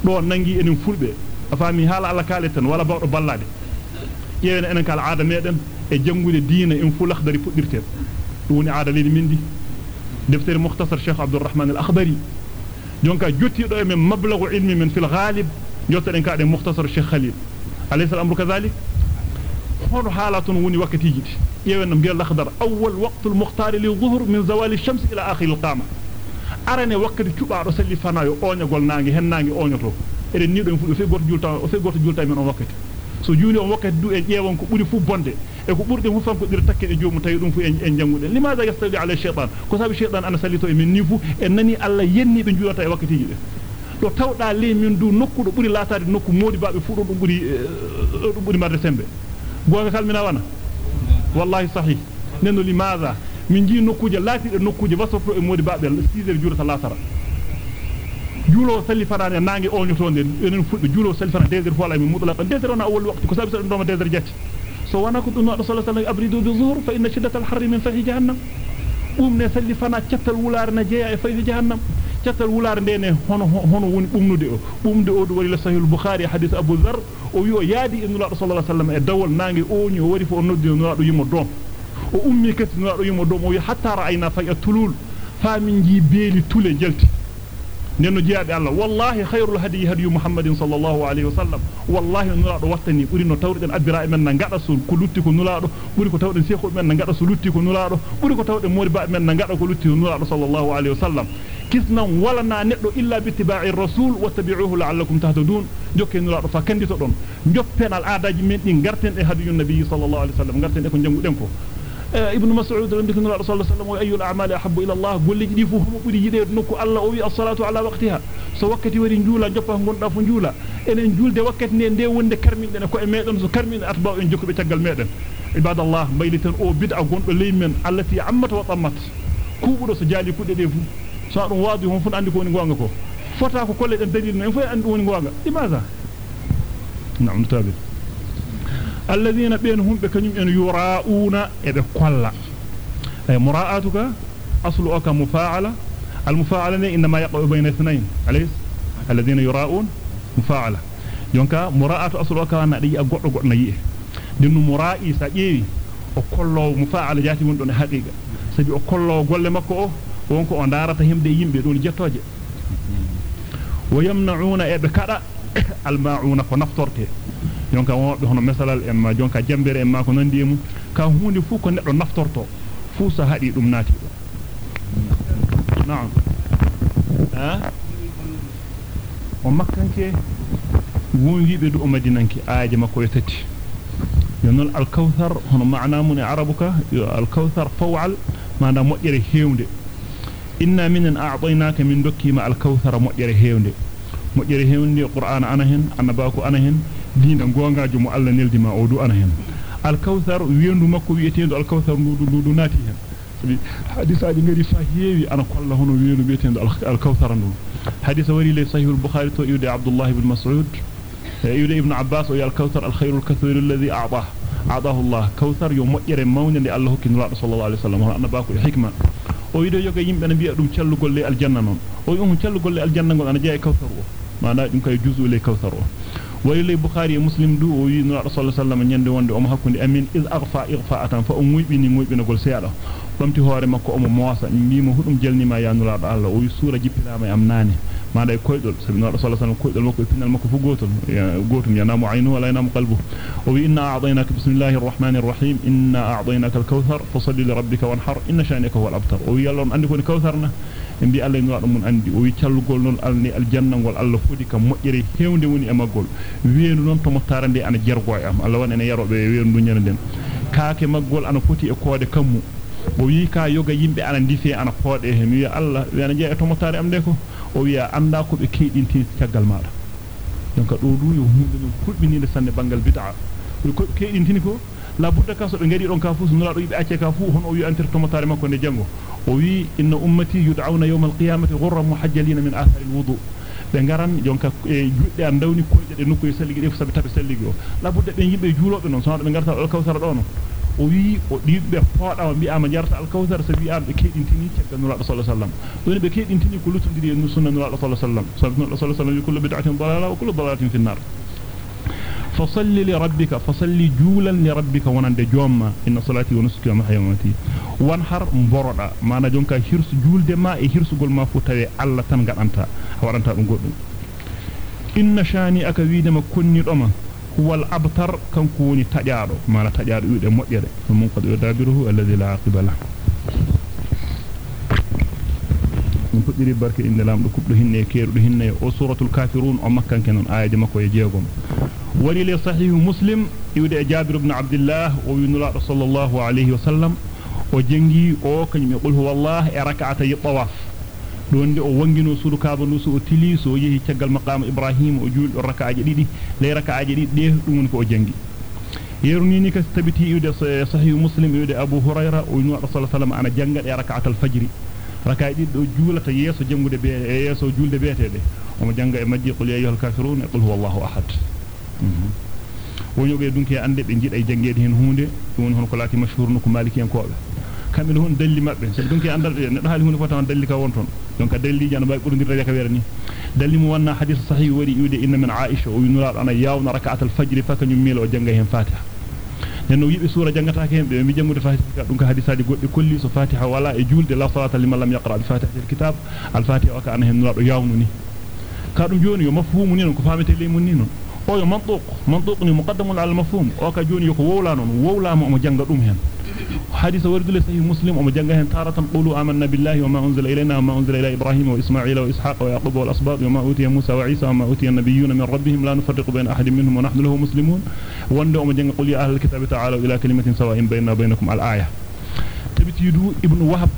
do nangi enen fulbe afami hala alla kale tan wala bawdo ballade yewen enen kala aada meden e jangude diina en fu lakhdari puddirte dum ni aada leni mindi deftere mukhtasar cheikh abdurrahman al-akhdari jonka jottido e men mablagu ilmi men fil ghalib jottaden kaade mukhtasar cheikh khalil alaysa al-amru kadhalik hono halatun woni wakati gel lakhdar awwal waqt al-mukhtar li dhuhr min zawal ash-shams ila akhir al-qama arane wakkati cubaado salli fanayo oñagol naangi hen naangi oñoto eden nido en fu fe goto julta o fe goto julta men on wakkati so juuni on wakkati du en ƴeewon ko ɓuri fu bonde e ko ɓurde fu fanko dir takke e joomu tawi ɗum fu en jangude limaada yastawi ala shaytan ko sabi shaytan ana sallito e men ni fu en nani alla yenni ɓe juulata e wakkatiji ɗe ɗo tawɗa ley min du nokku ɗo ɓuri laatade nokku moodi baɓe fu ɗo ɗum ɓuri ɗum ɓuri marde sembe gonga kalmina wana wallahi sahih nendo limaada min ji nokkuje laatiɗe nokkuje wasorto e moodi baɓe 6 heures juurata laatara juulo salli farane nangi oñotonde enen fulbe juulo salli farane desert fola mi mudla kan desert ona awwal waqti ko sabi sa ndoma desert jatti so wana ko dum no sallallahu alaihi abridu bi zuhur fa inna shiddat al harri min fahi jahannam umne salli fana ciatal wular na jeya e fahi jahannam ciatal wular ndene hono hono woni umnude o umde o do wari la sahih al bukhari hadith abu dhar o wi o yaadi ibn sallallahu alaihi wasallam e dawol nangi o wari fo noddi no do yimo dom o ummi kati no do yimo dom o wi hatta ra'ayna fa tulul fa min ji beeli tule jelti nenno jiyaabe Allah wallahi khairul hadi hadi Muhammadin sallallahu alaihi wasallam wallahi nulaado wattani buri no tawriden abbira men na ngada sul ko lutti ko nulaado buri ko tawden sekhol men na ngada sul lutti ko nulaado buri ko tawden modi ba men na ngada ko lutti ko nulaado sallallahu alaihi wasallam kisnan wala na neddo illa bittiba'i rasul wattabi'uhu la'allakum tahtadun jokke nulaado fa kandito don joppen al aadaji men di garten e hadi nabi sallallahu alaihi wasallam garten e ko janguden ko ابن مسعود رضي الله عنه صلى الله عليه وسلم اي الاعمال احب إلى الله قول دي فو هم بودي يدي نكو الله أو الصلاه على وقتها so wakkati wari njula joppa gonda fu njula enen julde wakkati ne nde wonde karminde ko e meden so karminde atba en jokku be tagal meden ibadallah bayliten o bid'a gondo ley men allati ammata wa tammat kubudo so jali kudde de fu so dum wadi hon fu andi ko woni gonga ko. Fota ko kolle den dalil men fu andi woni gonga limaza na'am tabi الذين بينهم بكنيم ان يراؤون ابي كولا اي مراءاتك اصل اوك مفاعله المفاعله انما يقع بين اثنين اليس الذين يراؤون مفاعله دونك مراءات اصل اوك أنا دي غودو غودو نيي دين مرائي سا جيوي o kollo mufaala jati won don haqiqa sabi o kollo golle makko o wonko o darata himbe yimbe don jettoje wayamnauna e be kada almauna ko naftorte jonka wonbe hono mesalal en ma jonka jambere en ma ko nandi e mum ka hunde fu ko neddo naftorto fu sa hadi dum naati na'am ha o makkanke won wiibe du o madinanke aaje makko e tati yonol al kawthar hono maana mun e arabuka yo al kawthar fawal manda mojjere hewnde inna minan a'tainaka min dokkima al kawthar mojjere hewnde mojjere hewnde qur'an ana hen annabako ana hen diina gongaajo mo Allah neldima o du ana hen al kawthar wiendu makko wietendo al kawthar ndu ndu naati hen sabi hadisaaji ngari fa heewi ana kolla hono wiendu wietendo al kawthar ndu hadisa wari le sahih al bukhari to yude abdullah ibn mas'ud yude ibn abbas o yal kawthar al khairul kathir alladhi a'tah a'tahu allah kawthar yo mojjere mawnde allah hokki nulaado sallallahu alaihi wasallam annabako hikma o yido yoga yimbe na biya dum cellugol le al janna non o yum cellugol le al janna ngol ana jeey kawthar o maana dum kay juzu le kawthar o wayli bukhari muslim du o wi no sallallahu alaihi wasallam nyande wonde o mo hakkunde amin iz aghfa ighfa'atan fa o muybini muybinagol seeda bamti hoore makko o mo moosa mbimo hudum jalnima ya nulaado Allah o wi sura jippilama am nane maada e koydol sabi no sallallahu alaihi wasallam koydol makko e pinal makko fu gotol gotum yanamu aynu wala yanamu qalbu o wi inna a'tainaka bismillahir rahmanir rahim inna a'tainaka al-kauthar fasalli li rabbika wanhar inna shani'aka huwal abtar o yallon andi ko ni kautsarna en bi Allah nulaado mun andi o wi callugol non alni aljanna gol Allah fodi kam mojjere hewnde woni e maggol weendu non to mottara de ana jergo e am Allah won ene yarobe weendu nyana den kaake maggol ana foti e koode kammu o wi ka yoga yimbe ana ndife ana poode he mi wi Allah wi ana jeeya to mottare am de ko o wi anda ko be keedinti tiagal maada donc do du yo hunde non kulbininde sanne bangal bid'a ko keedintini ko la budda ka so be ngari don ka fu nula do yibe acce ka fu hon o wi antir to mottare makko ne jango o wi inna ummati yud'auna yawm al-qiyamati ghurran muhajjalin min athari al-wudu be ngaran jonka e judde an dawni koyde de nokku e salligi def sabi tabe salligi o la budda be yimbe juulobe non so be ngarta al-kawsar do non o wi o dibe fooda o bi'ama jarta al-kawsar sabi am be kedintini ceggal nula sallallahu alaihi wasallam don be kedintini ko lutundiri en sunna nula sallallahu alaihi wasallam sabi nula sallallahu alaihi wasallam kullu bid'atin dalala wa kullu dalalatin fi an-nar فصل لربك فصل جولا لربك ونند جوما إن صلاتي ونسكي ومحيا ومماتي وانحر مبردا ما نجونك هرس جول دما e hirsugol ma fu tawe alla tan gadanta waranta dum goddum inna shani aka wiidema konni huwal abtar kanko woni tajaado mala tajaado yude moddere mun qad yadabiruhu alladhi la aqiba la min fuddiri barke inde lamdo kubdo hinne keerudo hinne o suratul kafirun o makkan kenon ayade makko e jeegom wani li sahih muslim iwde jabir ibn abdullah o yunula sallallahu alayhi wa sallam o jengi o kanyum qul huwallah e rak'ata tawaf donde o wangino sudu kaaba nusu o tili so yehi caggal maqam ibrahim o juul rak'aaje didi le rak'aaje didi de dum ko o jengi yeruni ni ka tabiti iwde sahih muslim iwde abu hurayra o yunula sallallahu alayhi wa sallam ana janga e rak'at al-fajr rak'aaje didi do juulata yeso jangude be yeso julde beetede o mo janga e majji qul ya ayyuhal kafirun qul huwallahu ahad wonyo be dunki ande be jida e jangede hen hunde dum hon ko lati mashhur no ko maliki en kobe kambe hon dalli mabbe so dunki andal neddo hali hunde fota on dalli ka wonton donc dalli jana bay burundir ka werni dalli mu wanna hadith sahih wari yude inna min aisha o yunura ana yawna rak'at al-fajr fa kanyum mil o janga hen fatiha nenno yibe sura jangata ke be mi jangude fatiha dum ka hadisaaji godde kolli so fatiha wala e julde la salata liman lam yaqra bi fatiha al-kitab al-fatiha wa ka ana hen nura do yawnu ni ka dum joni yo mafhumu ni non ko famete ley mun ni non o yo mantuq mantuq ni muqaddamun ala al-mafhum o ka joni yo ko wowla non wowla mo janga dum hen حديث ورد له صحيح مسلم وما جنگه تارة قولوا آمنا بالله وما أنزل إلينا وما أنزل إلى إبراهيم وإسماعيل وإسحاق ويعقوب والأصباط وما أوتي موسى وعيسى وما أوتي النبيون من ربهم لا نفرق بين أحد منهم ونحن له مسلمون. وندو وما جنگ قل يا أهل الكتاب تعالوا إلى كلمة سواء بيننا وبينكم الآية. تبتيدو ابن وهب.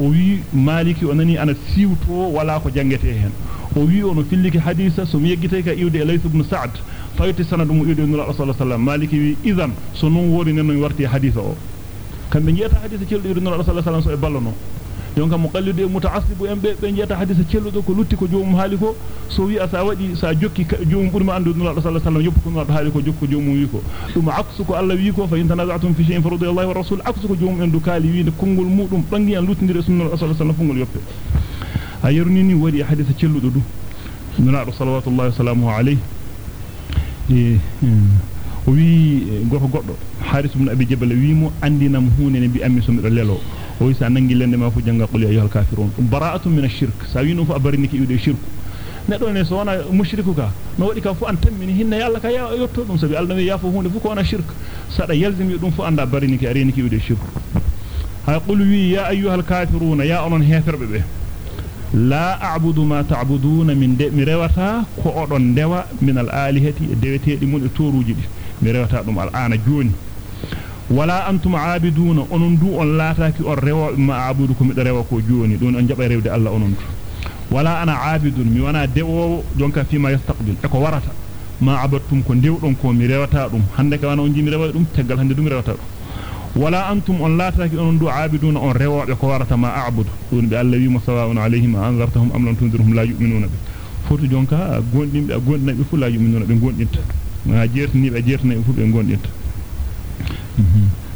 وي مالكي ونني أنا سيوتو ولا كو جنگته هن. وي ono filliki hadisa so mi yeggite ka iwde Layth ibn Sa'd fayti sanadu mu iwde nura Rasulullah sallallahu alaihi wasallam maliki wi kambe jeta hadisa celdo nura Rasulullah sallallahu alaihi wasallam e ballono jonka muqallidu e mutaassibu en be be jeta hadisa celdo ko lutti ko joomum haali ko so wi asa wadi sa jokki joomum buri ma andu nura Rasulullah sallallahu alaihi wasallam yoppu ko nura haali ko jokko joomum wi ko dum aksu ko Allah wi ko fa in tanaza'tum fi shay'in faruddu Allah wa rasul aksu ko joomum en du kaali wi kongol mudum bangi an luttindire sunna Rasulullah sallallahu alaihi wasallam fungol yoppe ayerni ni wadi hadisa celludo du nuna sallallahu salamu alayhi o wi goto goddo haris ibn abi jabal wi mo andinam hunde ne bi ammi so mido lelo o wi sa nangi lende ma fu janga qul ayyuhal kafirun bara'atun min ash-shirk sa wi no fu abarini ki yude shirku neddo ne so wana mushriku ka no wadi ka fu an tammini hinna yalla ka yotto dum sabi allah ya fu hunde fu ko wana shirk sada yalzimi dum fu anda barini ki arini ki yude shirku ha qul wi ya ayyuhal kafirun ya onon heferbe be la a'budu ma ta'buduna min de mi rewata ko odon dewa min al alihati dewetedi mun e toruji di mi rewata dum al ana joni wala antum aabiduna onon du on laataaki on rewo ma a'budu ko mi rewa ko joni don on jaba rewde Allah onon wala ana aabidun mi wana dewo jonka fi ma yastaqbil e ko warata ma abattum ko dewdon ko mi rewata dum hande ka wana on jimi rewa dum teggal hande dum rewata dum wala antum on laataaki on du aabiduna on rewobe ko warata ma a'budu dun bi Allah wi musawa'un alayhim anzartahum am lam tunzirhum la yu'minuna bi fotu jonka gondimbe gondinabe fu la yu'minuna be gondinta ma jertini be jertinabe fu be gondinta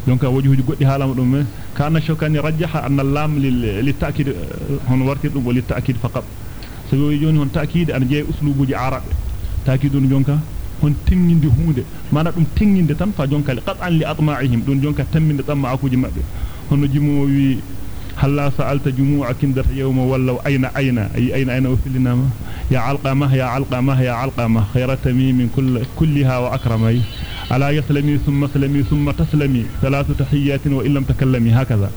jonka wajuhuji goddi halama dum men kana shokani rajjaha anna lam lil ta'kid hon wartir dum lil ta'kid faqat sabi joni hon ta'kid an jey uslubuji arabe ta'kidun jonka hon tenginde hunde mana dum tenginde tan fa jonka li qat'an li atma'ihim don jonka tamminde tamma akuji mabbe hono jimo wi هل سألت جموع كندر يوم ولو أين أين؟ أي أين أين وفي النام يا علقمة يا علقمة يا علقمة خيرتمي من كل كلها وأكرمي. ألا يسلمي ثم سلمي ثم تسلمي؟ ثلاث تحيات وإن لم تكلمي هكذا.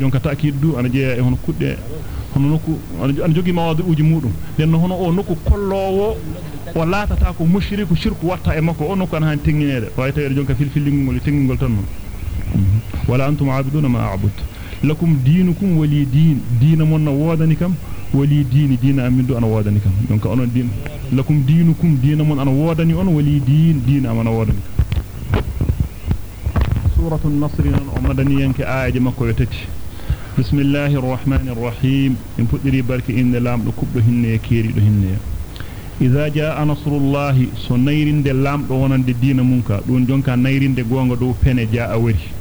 جون كتأكيد دو أنا جاي هنا كده هنوكو أنا جوجي مواد أجمعهم لأن هنا أنوكو كلها ولا تتأكو مشرك وشرك وقتها ماكو أنوكو أنا هنتين غير فايتة يرجعون كفيل فيلين قولي تين قلتنه ولا أنتم عابدون ما أعبد. لكم دينكم ولي دين. دين من وادنكم ولي دين. دين أمين أنا وادنكم دونك أنا دين. لكم دينكم دين من أنا أنا ولي دين. دين أمين وادنكم سورة النصر أمدني أنك آيج ما بسم الله الرحمن الرحيم. إن فتري بارك إن لام لكبهن يكيري لهن إذا جاء نصر الله سنيرين دلام دوانا دي دين منك. دون جونكا نيرين دي قوانا دو فين جاء ورش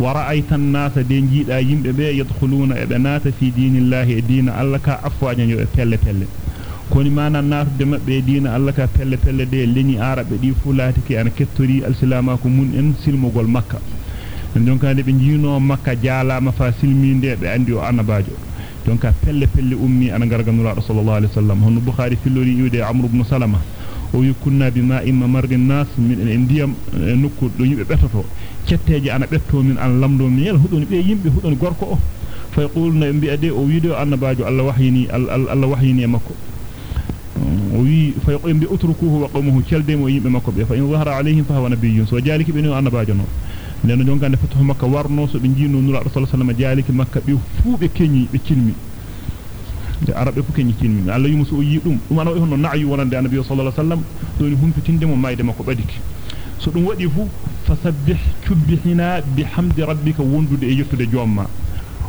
ra'aita an-nasa de jiida yimbe be yadkhuluna e benata fi dinillahi diina alla ka afwaja yo e pelle pelle koni mana natude mabbe diina alla ka pelle pelle de leni arabe di fulati ki an kettori al-silama ko mun en silmugol makka donc ande be jiino makka jaalama fa silminde be andi o annabajo donc pelle pelle ummi ana garganura sallallahu alaihi wasallam hono bukhari fillori yude amr ibn salama ويكون بماء ممر الناس من الانديام آه، نكو دو يبي بتتو تيتيجي أنا بتتو من أن لامدو ميل هودوني بي ييمبي هودوني غوركو فيقولنا يمبي ادي أو فيديو أن باجو الله وحيني الله وحيني مكو. آه، وي فيقول يمبي اتركوه وقومه تشلدي مو ييمبي مكو فإن ظهر عليهم فهو نبي. سو جالك بن أن باجو نو. لانو جونغان فتح مكة ورنو سو نور الرسول صلى الله عليه وسلم جالك مكة بي فوبي كيني arabe fu kenyi cilmi Allah yumu so yi dum dum ana hono na'yu wonande annabi sallallahu alaihi wasallam doni humpitinde mo mayde makko badiki so dum wadi fu fasabbih kubbihina bihamdi rabbika wondude e yettude jomma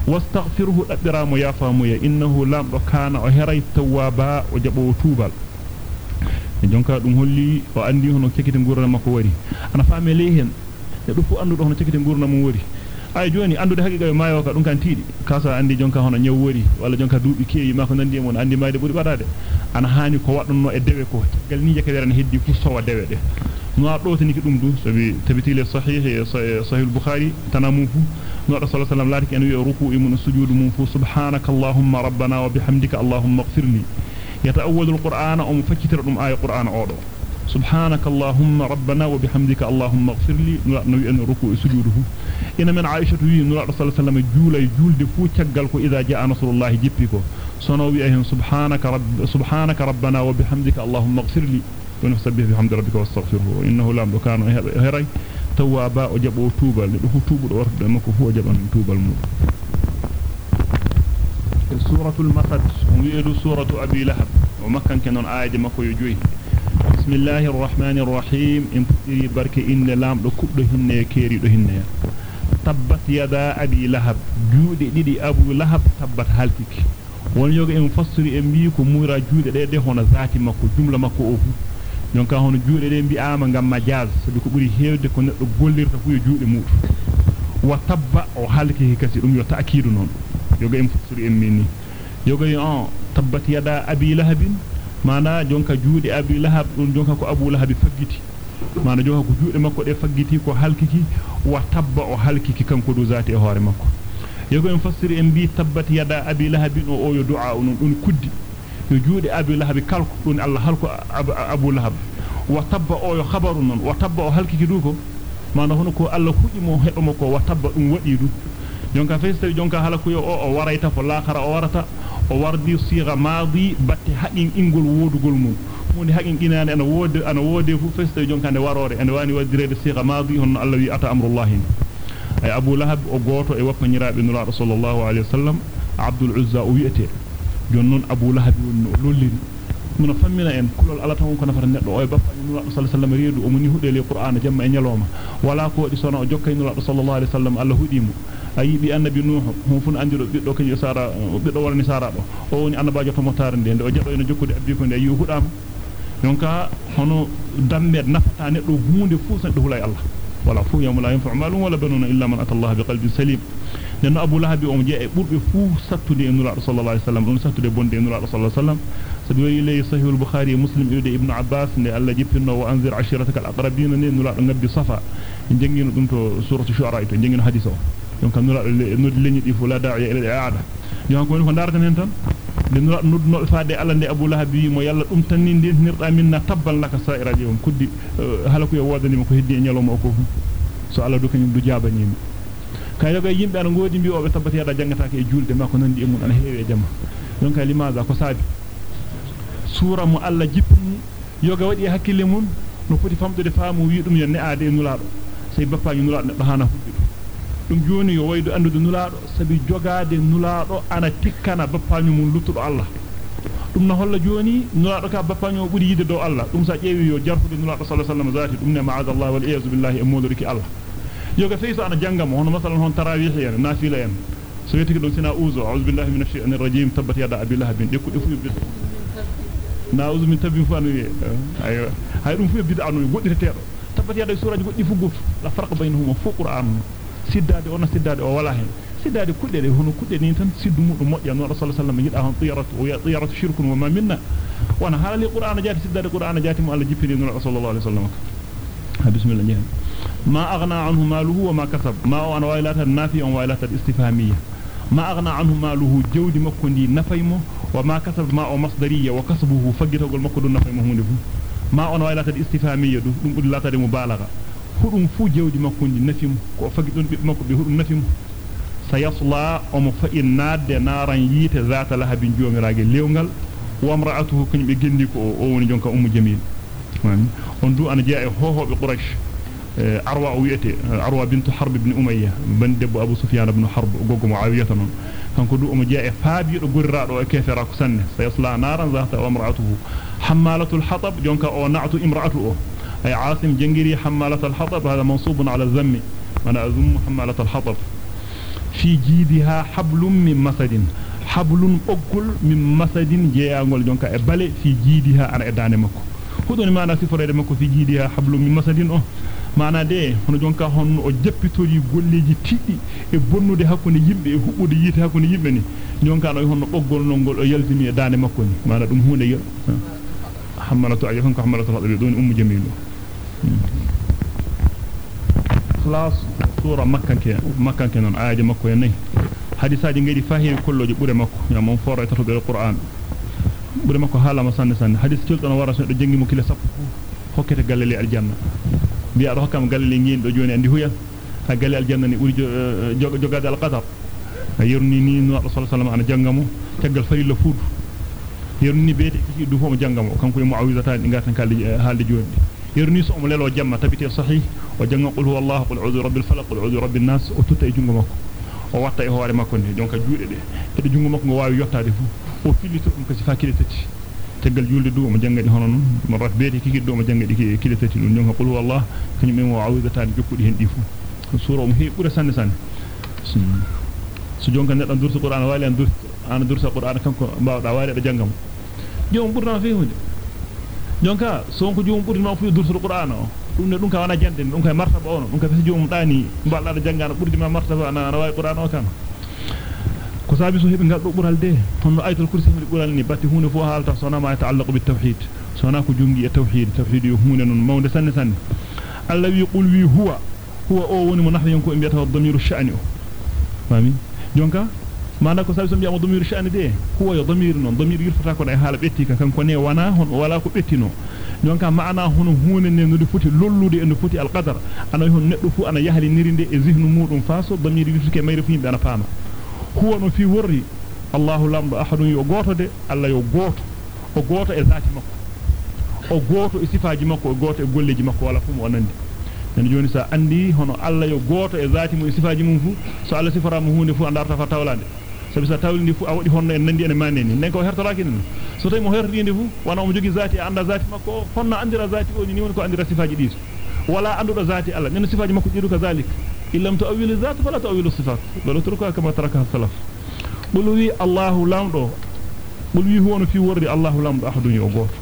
واستغفره أدرام يا فامويا إنه لام كان أهري التوابا وجبو توبال jonka dum holli o andi hono cekite gurna makko wari ana faame lehen e do fu andu do hono cekite gurna mum wari ay joni andude haqiqa maayo ka dum kan tiidi kasa andi jonka hono nyaw wari wala jonka duubi keeyi mako nandi mon andi mayde buri badade ana haani ko wadonno e dewe ko gal ni jeke deren heddi fu sowa dewe de no do tani ki dum du sabi tabitile sahih sahih al-bukhari tanamu fu no rasul sallallahu alaihi wasallam laati en wi ruku'i mun sujudu mun fu subhanaka allahumma rabbana wa bihamdika allahumma ighfirli يتأول القرآن أو مفكتر أم آية قرآن أوضو سبحانك اللهم ربنا وبحمدك اللهم اغفر لي. نوي أن ركوع سجوده. إن من عائشة وي نور صلى الله عليه وسلم جول جول دفو تشغل إذا جاء نصر الله جبكو سنوي أيهم سبحانك رب سبحانك ربنا وبحمدك اللهم اغفر لي. ونسبح بحمد ربك واستغفره. إنه لم كان هري توابا وجبو توبا لدفو توبا ورد مكو هو جبا توبا الموت سورة المسد. ويد سورة أبي لهب. ومكان كانون آية مكو يجوي بسم الله الرحمن الرحيم إن فتري برك إن لام لكب دهن كيري دهن تبت يدا أبي لهب جود ديدي أبو لهب تبت هالتك won yoga en fassiri en bi ko muura juude de de hono zaati makko jumla makko o fu donc hono juude de bi ama ngam majaz sabi ko buri heewde ko neddo gollirta fu e juude mudu wa tabba o halki kasi dum yo ta'kidu non yoga en fassiri en minni yoga yo tabbat yada abi lahabin mana jonka juude abi lahab dum jonka ko abu lahab faggiti mana jonka ko juude makko de faggiti ko halkiki wa tabba o halkiki kanko do zaati e hoore makko yogo en fassiri en bi tabbat yada abi lahabin o o yo du'a non dun kuddi yo juude abi lahab kalko dun Allah halko abu lahab wa tabba o yo khabaru non wa tabba o halkiki du ko mana hono ko Allah hudi mo hebo ko wa tabba dum wadi du jonka festa jonka halaku yo o o warayta fo laakhara o warata ووردي صيغة ماضي بات حقين إنغول وودغول مو موني حقين إنا أنا وود أنا وود فو فست جون كان واروري أنا واني ودي ريد صيغة ماضي هن الله يأتى أمر الله هنا أي أبو لهب وقوتو أي وقن يرى بن الله صلى الله عليه وسلم عبد العزة ويأتي جنون أبو لهب ونولين من فمنا ان كل الالات هم كنا فرنا دو اي باب صلى الله عليه وسلم ريدو امني هودي لي قران جم اي نيلوما ولا كو دي سونو جوكاي نولا صلى الله عليه وسلم الله هديمو ayi bi annabi nuh hon fun andiro biddo kany sara biddo wala ni sara do o woni annabajo to motare de o jado eno jokkude abbi ko de yi hudama donka hono dambe nafata neddo hunde fu san do hulay Allah wala fu yawma la yanfa'u malun wala banuna illa man ata Allah biqalbin salim nenno abu lahabi o je e burbe fu sattude e nura sallallahu alaihi wasallam dum sattude bonde e nura sallallahu alaihi wasallam sabi wi lay sahih al-bukhari muslim ibn ibn abbas ne alla jippino wa anzir ashiratak al-aqrabin ne nura ngabbi safa jengino dum to suratu shu'ara to jengino hadith o donc nura nodi leñi di fu la da'iya ila al-i'ada yon ko ko darata nen tan de nura nodno faade alla ne abu lahabi mo yalla dum tan ni nirda minna tabbal laka sa'iraji on kuddi halaku yo wodani ko heddi e nyaloma ko so alla do kanyum du jabanima kay yoga yimbe an ngodi mbi o be tabbati yada jangata ke julde makko nandi e mun ana heewe jama donc limaza ko saabi sura mu alla jippu yoga wadi hakkille mun no foti famdude faamu wi dum yo ne'ade nulaado sey bappa nulaado neddo hana hubbi dum joni yo waydo andude nulaado sabi jogaade nulaado ana tikkana bappa ñu mun luttudo Allah dum na holla joni nulaado ka bappa ñu buri yide do Allah dum sa jeewi yo jarfude nulaado sallallahu alaihi wasallam zati dum ne ma'adallah wal iyaz billahi amuduriki Allah yoga feyso ana jangamo hono masalan hon tarawih en nafila en so yetiki dum sina uzu a'udhu billahi minash shaitanir rajim tabbat yada abi lahabin de kudde fu yobbe na'udhu min tabbi fu anu ayo hay dum fu yobbe anu goddite tedo tabbat yada suraji goddi fu goto la farq bainahuma fu qur'an siddade ona siddade o wala hen siddade kudde de hono kudde ni tan siddu mudum mo yanu rasulullah sallallahu alaihi wasallam. Yida han tiyarat ما أغنى عنه ماله وما كسب ما أغنى وإلاته النافي وإلاته الاستفهامية ما أغنى عنه ماله جود مكوني نفيمه وما كسب ما أغنى مصدرية وكسبه فقط أقول مكوني نفيمه ما أغنى وإلاته الاستفهامية دو نقول لا تدي مبالغة أنا وايلات الاستفهامية دو دم قل لا تري مبالغة هدوم فو جود مكندي نفيمه وفجتون مكدو هدوم نفيمه سيصلى ومفئن ناد نارا ييت ذات لهب جومي راجل ليونغال وامرأته كن بيجندي كو أوني جونكا أم جميل on du ana jaa e hohobe quraish arwa wiyete arwa bintu harb ibn umayya ban debbo abu sufyan ibn harb gogo muawiyah non kanko du o mo jaa e faabido gurraado e kefera ko sanne sayasla naran zata wa imra'atuhu hammalatul hatab jonka o na'tu imra'atu o ay asim jangiri hammalatul hatab hada mansubun ala dhammi ana azum hammalatul hatab fi jidiha hablum min masadin hablun ogul min masadin jeeyangol jonka e bale fi jidiha ana e dane makko hudoni mana siforede makko fi jidiha hablum min masadin o mana de hono jonka hon o jappitori golleji tiddi e bonnude hakkunde yimbe e hubbude yite hakkunde yimbe ni jonka no hono boggol non gol o yaltimi e dande makko ni mana dum hunde yo hammalatu ko hammalatu hadabi don ummu jamilu خلاص سوره مكه مكه non aaje makko en nay hadisaaji ngedi fahimi kolloje bure makko ya mon foro tato be alquran bure makko halama sanne sanne hadis tilton wara so do jengi mo kila sappo hokkete galele aljanna biya do hokkam galele ngeen do joni andi huyal ha galele aljanna ni uri jogade alqadar yerni ni no rasul sallallahu ana jangamo tagal farilla fuudu yerni beete kiki du fo jangamo kanko e muawizata di ngatan kalli haalde joni يرنيس أم ليلة وجمع تبتي صحيح وجمع قل هو الله قل عذو رب الفلق قل عذو رب الناس وتتأي جنغ مكو ووطأي هواري مكو جنغ جولة دي. كده جنغ مكو غواي يوطأ دي وفي اللي تقوم كسفا كده تتش تقل جولة دو ما جنغ دي هنا مرات بيتي كي دو ما جنغ دي كده تتش جنغ قل هو الله كني من وعوذة تاني جوكو دي هن دي فو سورة ومهي قولة سنة سنة. سجونك نت أندرس القرآن والي أندرس أنا درس القرآن كم كم بعض عوالي بجنغم جون برنا فيه jonka so ko jom burdi fu dursu qur'an o dum ne dum ka wana jande dum ka martaba ono dum ka fi jom dani balda da jangana burdi ma martaba ana ana way qur'an o kan ko sabi so hebi gaddo bural de hono ayatul kursi mi bural ni batti hunde fu halta sona ma ta'allaqu bit tawhid sona ko jungi e tawhid tawhid yo hunde non mawde sanne sanne alla wi qul wi huwa huwa o woni mo nahyon ko mbiyata damiru sha'ni o fami jonka manda ko sabi so mbiyama damiru sha'ni de huwa yo damiru non damiru yurfata ko e hala betti kan kanko ne wana hon wala ko bettino jonka maana hono hunde ne no foti lollude e no foti alqadar ana hon neddo fu ana yahali nirinde e zihnu mudum faso damiru yurfike mayre fu yimbe ana fama huwa no fi worri Allahu lamdo ahadun yo goto de Allah yo goto o goto e zati makko o goto e sifaji makko o goto e golleji makko wala fu mo nandi en joni sa andi hono Allah yo goto e zati mum e sifaji mum fu so Allah sifara mo hunde fu andarta fa tawlande sabi sa tawlindi fu a wadi honno en nandi en maneni nen ko hertoraki nen so tay mo hertinde fu wana mo jogi zati anda zati makko honno andira zati o ni woni ko andira sifaji dito wala andudo zati Allah nen sifaji makko diru kazalik illam ta'wil az-zat fala ta'wil as-sifat bal utruka kama taraka as-salaf qul wi Allahu lamdo qul wi huwa fi wardi Allahu lamdo ahadun yo goto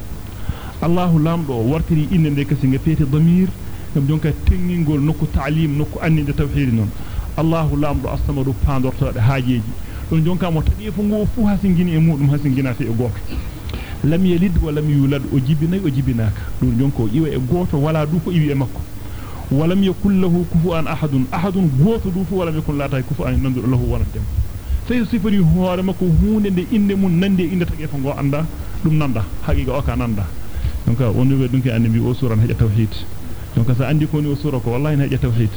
Allahu lamdo wartiri inde de kasi nga fete damir ngam jonka tengingol nokku ta'lim nokku anninde tawhid non Allahu lamdo astamadu pandortode haajeji don jonka mo tadi fu ngo fu hasingini e mudum hasingina fi e goto lam yalid wa lam yulad o jibinay o jibinaka don jonko iwa e goto wala du ko iwi e makko walam yakul lahu kufuwan ahadun ahadun goto du fu walam yakul lata kufuwan nandu lahu wala dem sey sifari hoore makko hunde de inde mun nande inde tagi fa go anda dum nanda haqiqa o ka nanda donc on wi dunki andi o suran haja tawhid donc sa andi ko ni o sura ko wallahi haja tawhid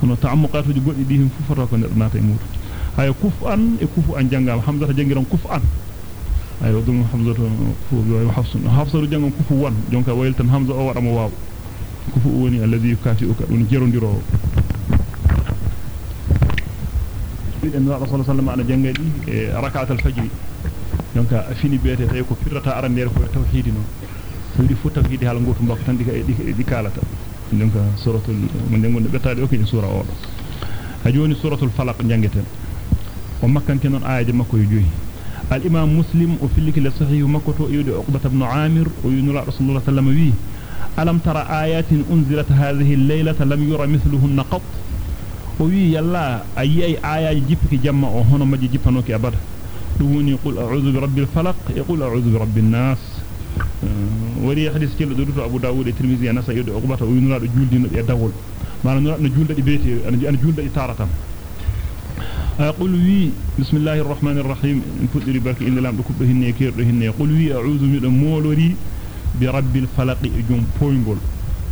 hono ta'ammuqatuji goddi di him fu foto ko neddo nata e mudu ay kuf'an e kufu an jangama hamzata jangiran kuf'an ay dum hamzatu fu wa hafsun hafsu jangon kufu wan jonka wayltan hamza o wada mo waaw kufu woni alladhi yukafi'uka dun jerondiro en wa rasul sallallahu alaihi jangadi e rakat al-fajr jonka fini bete tay ko firrata arandere ko tawhid no sudi fu tawhid hal goto mbako tan diga di kalata jonka suratul mo jangonde betade o ko sura o ha joni suratul falaq jangeten ومكنتنا آية مكو يجوه الإمام مسلم وفلك لصحيه مكوته يودي عقبة بن عامر وينرى رسول الله سلم به ألم ترى آيات أنزلت هذه الليلة لم يرى مثلهن قط وي الله أي أي آية جبك جمع وهنا ما جبنوك أبدا دون يقول أعوذ برب الفلق يقول أعوذ برب الناس وري حديث كيلو دروت أبو داود الترمذي أنا سيد أقبته وينرى الجلد يدور ما نرى الجلد يبيتي أنا جلد يتارتم قل وي بسم الله الرحمن الرحيم فدري برك إن لام دكوب هني كيرdo هني قل وي أعوذ من مولوري برب الفلق جم بوينغول.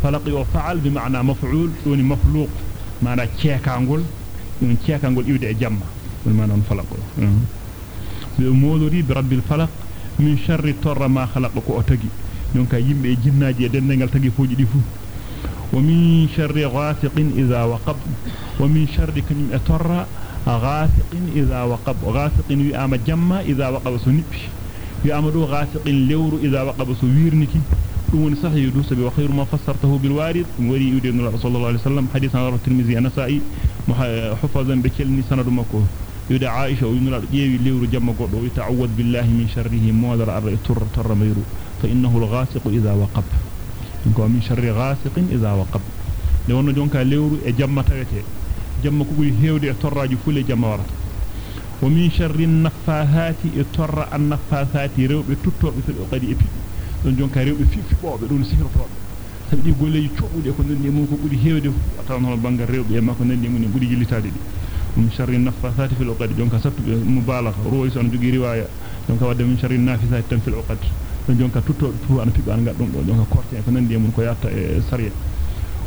فلق وفعل بمعنى مفعول دون مخلوق معنى تشيكانغول دون تشيكانغول يودي جامما بمعنى فلق. مولوري برب الفلق من شر تر ما خلق كو اوتغي دونك jinnaaji e dendengal tagi fooji di fu ومن شر غاسق إذا وقب. ومن شر كنم أتر غاسق إذا وقب غاسق يأم جمع إذا وقب سنبي يأم دو غاسق لور إذا وقب سويرنكي دون صحيح دوس وخير ما فسرته بالوارد. وري يدين الله صلى الله عليه وسلم. حديث عن الترمذي النسائي حفظا بكلني سند مكو يدعى عائشة وينرى يوي لور جمع قد ويتعوذ بالله من شره مودر أرى تر تر ميرو. فإنه الغاسق إذا وقب. من شر غاسق إذا وقب. لأنه جونك لور جمع تغتي e min sharri naffahati e torra an naffahati rewbe tuttobe fil qadi e pidi don jonka rewbe fifibobe don sihrotobe sabi di golleji cobude ko nandi mun ko buri hewde atan hono bangal rewbe e makko nandi mun buri jillitaade di min sharri naffahati fil qadi jonka sattu mubalagha ruwi son jogi riwaya jonka wadde min sharri nafisati tan fil qadi don jonka tuttobe fu an fiba an gaddum do jonka korte ko nandi mun ko yatta e sariya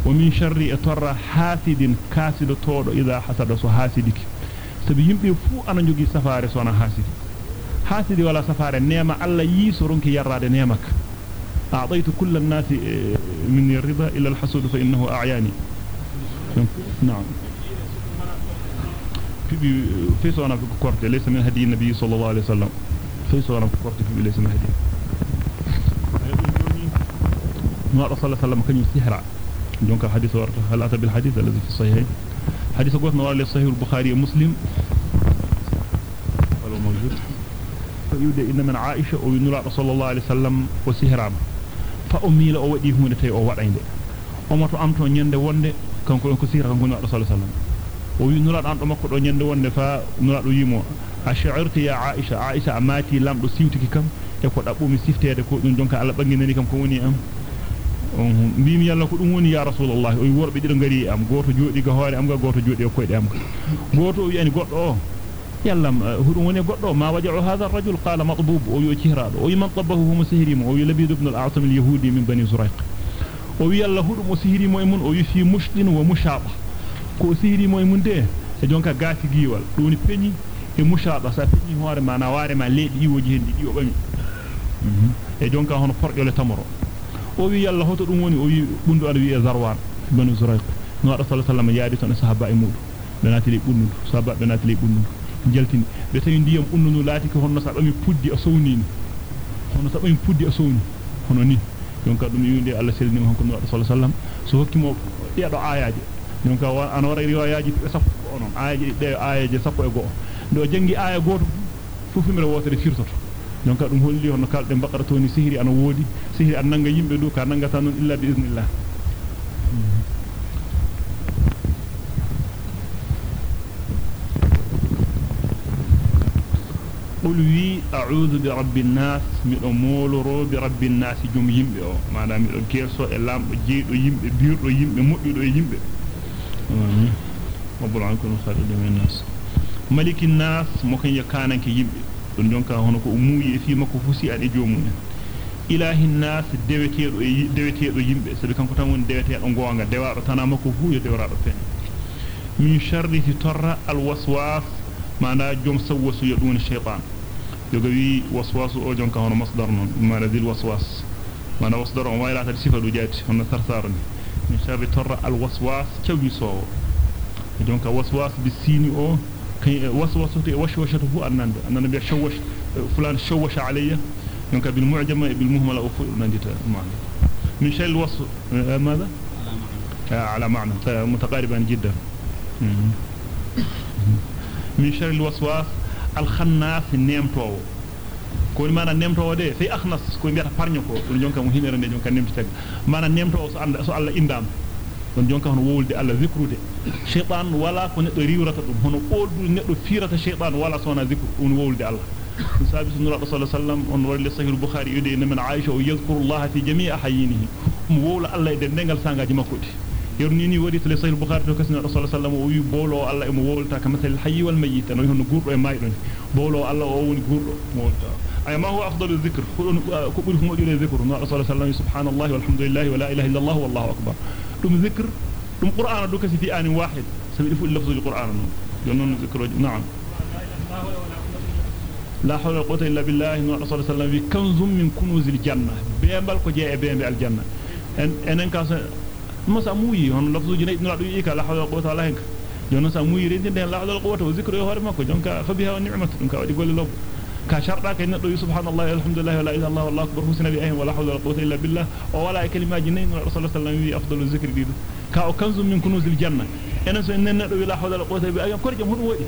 ومن شر اتر حاسد كاسد تود إذا حسد سو حاسدك. سبي يمبي فو أنا نجي سفار سونا حاسد. حاسد ولا سفار نيما الله يسرنك يراد نيماك أعطيت كل الناس آه، من الرضا إلا الحسود فإنه أعياني. نعم. في في سونا كورت ليس من هدي النبي صلى الله عليه وسلم. في سونا كورت في ليس من هدي. ما رسول الله صلى الله عليه وسلم كان يسهر. دونك حديث ورد هل أتى بالحديث الذي في الصحيحين؟ حديث قلنا ورد صحيح البخاري ومسلم. ولو موجود؟ فيودي إن من عائشة وينرى رسول الله عليه وسلم وسهرام فأمي لأودي هم نتي أو وعين أمر أمتو نيند وند كان كون كسير كان كون رسول الله صلى الله عليه وسلم. وينرى أن أمكو نيند وند فنرى يمو. أشعرت يا عائشة عائشة أماتي لم تسيوتك كم؟ يقول أبو مسيفتي كو دونك على بنجي كم كوني أم؟ Mbimi yalla ko dum woni ya rasulullah o worbe dido ngari am goto jodi ga hoore am ga goto jodi e koyde am goto o yani goddo o yalla hudum woni goddo ma waja'u hadha ar-rajul qala matbub o yo cihrado o man tabahu hum sihrim o labid ibn al-a'tam al-yahudi min bani zuraiq o yalla hudum o sihrimo e mun o yufi mushdin wa mushaba ko sihrimo e mun de e jonka gaati giwal doni peñi e mushaba sa peñi hoore ma na waare ma leedi iwoji hendi di o bami e jonka hono porjole tamoro o wi yalla hoto dum woni o wi bundu ada wi e zarwan banu zurayq no wada sallallahu alaihi wasallam yaadi ton sahaba e mudu benati li bundu sahaba benati li bundu jaltini be tawi ndiyam unnunu laati ko honno sabami puddi o sownini hono sabami puddi o sowni hono ni donc dum yinde Allah selni hon ko no wada sallallahu alaihi wasallam so hokkimo deedo ayaji donc an wara riwayaji sappo onon ayaji de ayaji sappo e go do jangi aya goto fu fumira wotere firtoto jonka dum holli hono kalde bakara toni sihiri ana wodi sihiri an nanga yimbe du ka nangata non illa bi iznillah قل وي أعوذ برب الناس ميدو مولورو برب الناس جوم يمبي أو مادام ميدو كيسو e lamdo jeedo yimbe biirdo yimbe moddido e yimbe amin rabbul alamin khalidun nas malikin nas mo kan yakananke yimbe don jonka hono ko muuyi fi makko fusi ade jomum ilahin nas deweteedo e deweteedo yimbe sabi kanko tan woni deweteedo gonga dewaado tana makko fu yo dewraado fen min sharri torra al waswas maana jom sawwasu yadun shaytan yoga wi waswasu o jonka hono masdar non maana dil waswas maana wasdar on wayla ta sifa du jaati hono sarsarni min sharri torra al waswas cawi so jonka waswas bi sini o shawwash fulan shawwasha alayya jonka bil mu'jama bil muhmala o fu nandita maana من شيء الوصف ماذا على معنى متقاربا جدا من شر الوسواس الخناس نيمتو ko mana nemto de fi akhnas ko biata parño ko don jonka mo hinere de jonka nemti tag mana nemto so anda so alla indam don jonka hono wowulde alla zikrude shaytan wala ko neddo riwrata dum hono oldu neddo firata shaytan wala sona zikru on wowulde alla sabi sunna rasul wasallam on wali sahih al-bukhari yude min aisha o yadhkuru allah fi jami' ahyinihi mo wowla alla e dengal sangaji makko yorni ni wadi tele sahih bukhari to kasna rasul wasallam o wi bolo alla e mo wolta kama tel hayy wal mayyit no hono gurdo e maydo bolo alla o woni gurdo mo wolta ay ma huwa afdalu dhikr ko buri mo jule dhikr no rasul sallallahu alaihi subhanallahi walhamdulillahi wala ilaha illa allah wallahu akbar دوم ذكر دوم قرآن دوك سي في آن واحد. سمي دفو لفظ القران نون جنون ذكر نعم. لا حول ولا قوة إلا بالله. نور صلى الله عليه كنز من كنوز الجنة. بيمبل كو جي بيمبل الجنة. ان إن إن كاس مسا موي هون لفظ جي نلا دوي لا حول ولا قوة الا بالله جنون سا موي ريدين لا حول ولا قوة. وذكر يهور ماكو. جونكا فبها نعمه دونكا ودي غول لوب كشرك إن الله سبحان الله الحمد لله ولا إله الله والله أكبر حسنا بأهم ولا حول ولا قوة إلا بالله. ولا كلمة جنين ولا رسول الله عليه أفضل الذكر ديده كأكنز من كنوز الجنة. إن سو إن نرد ولا حول ولا قوة إلا بأهم كرجة من ودي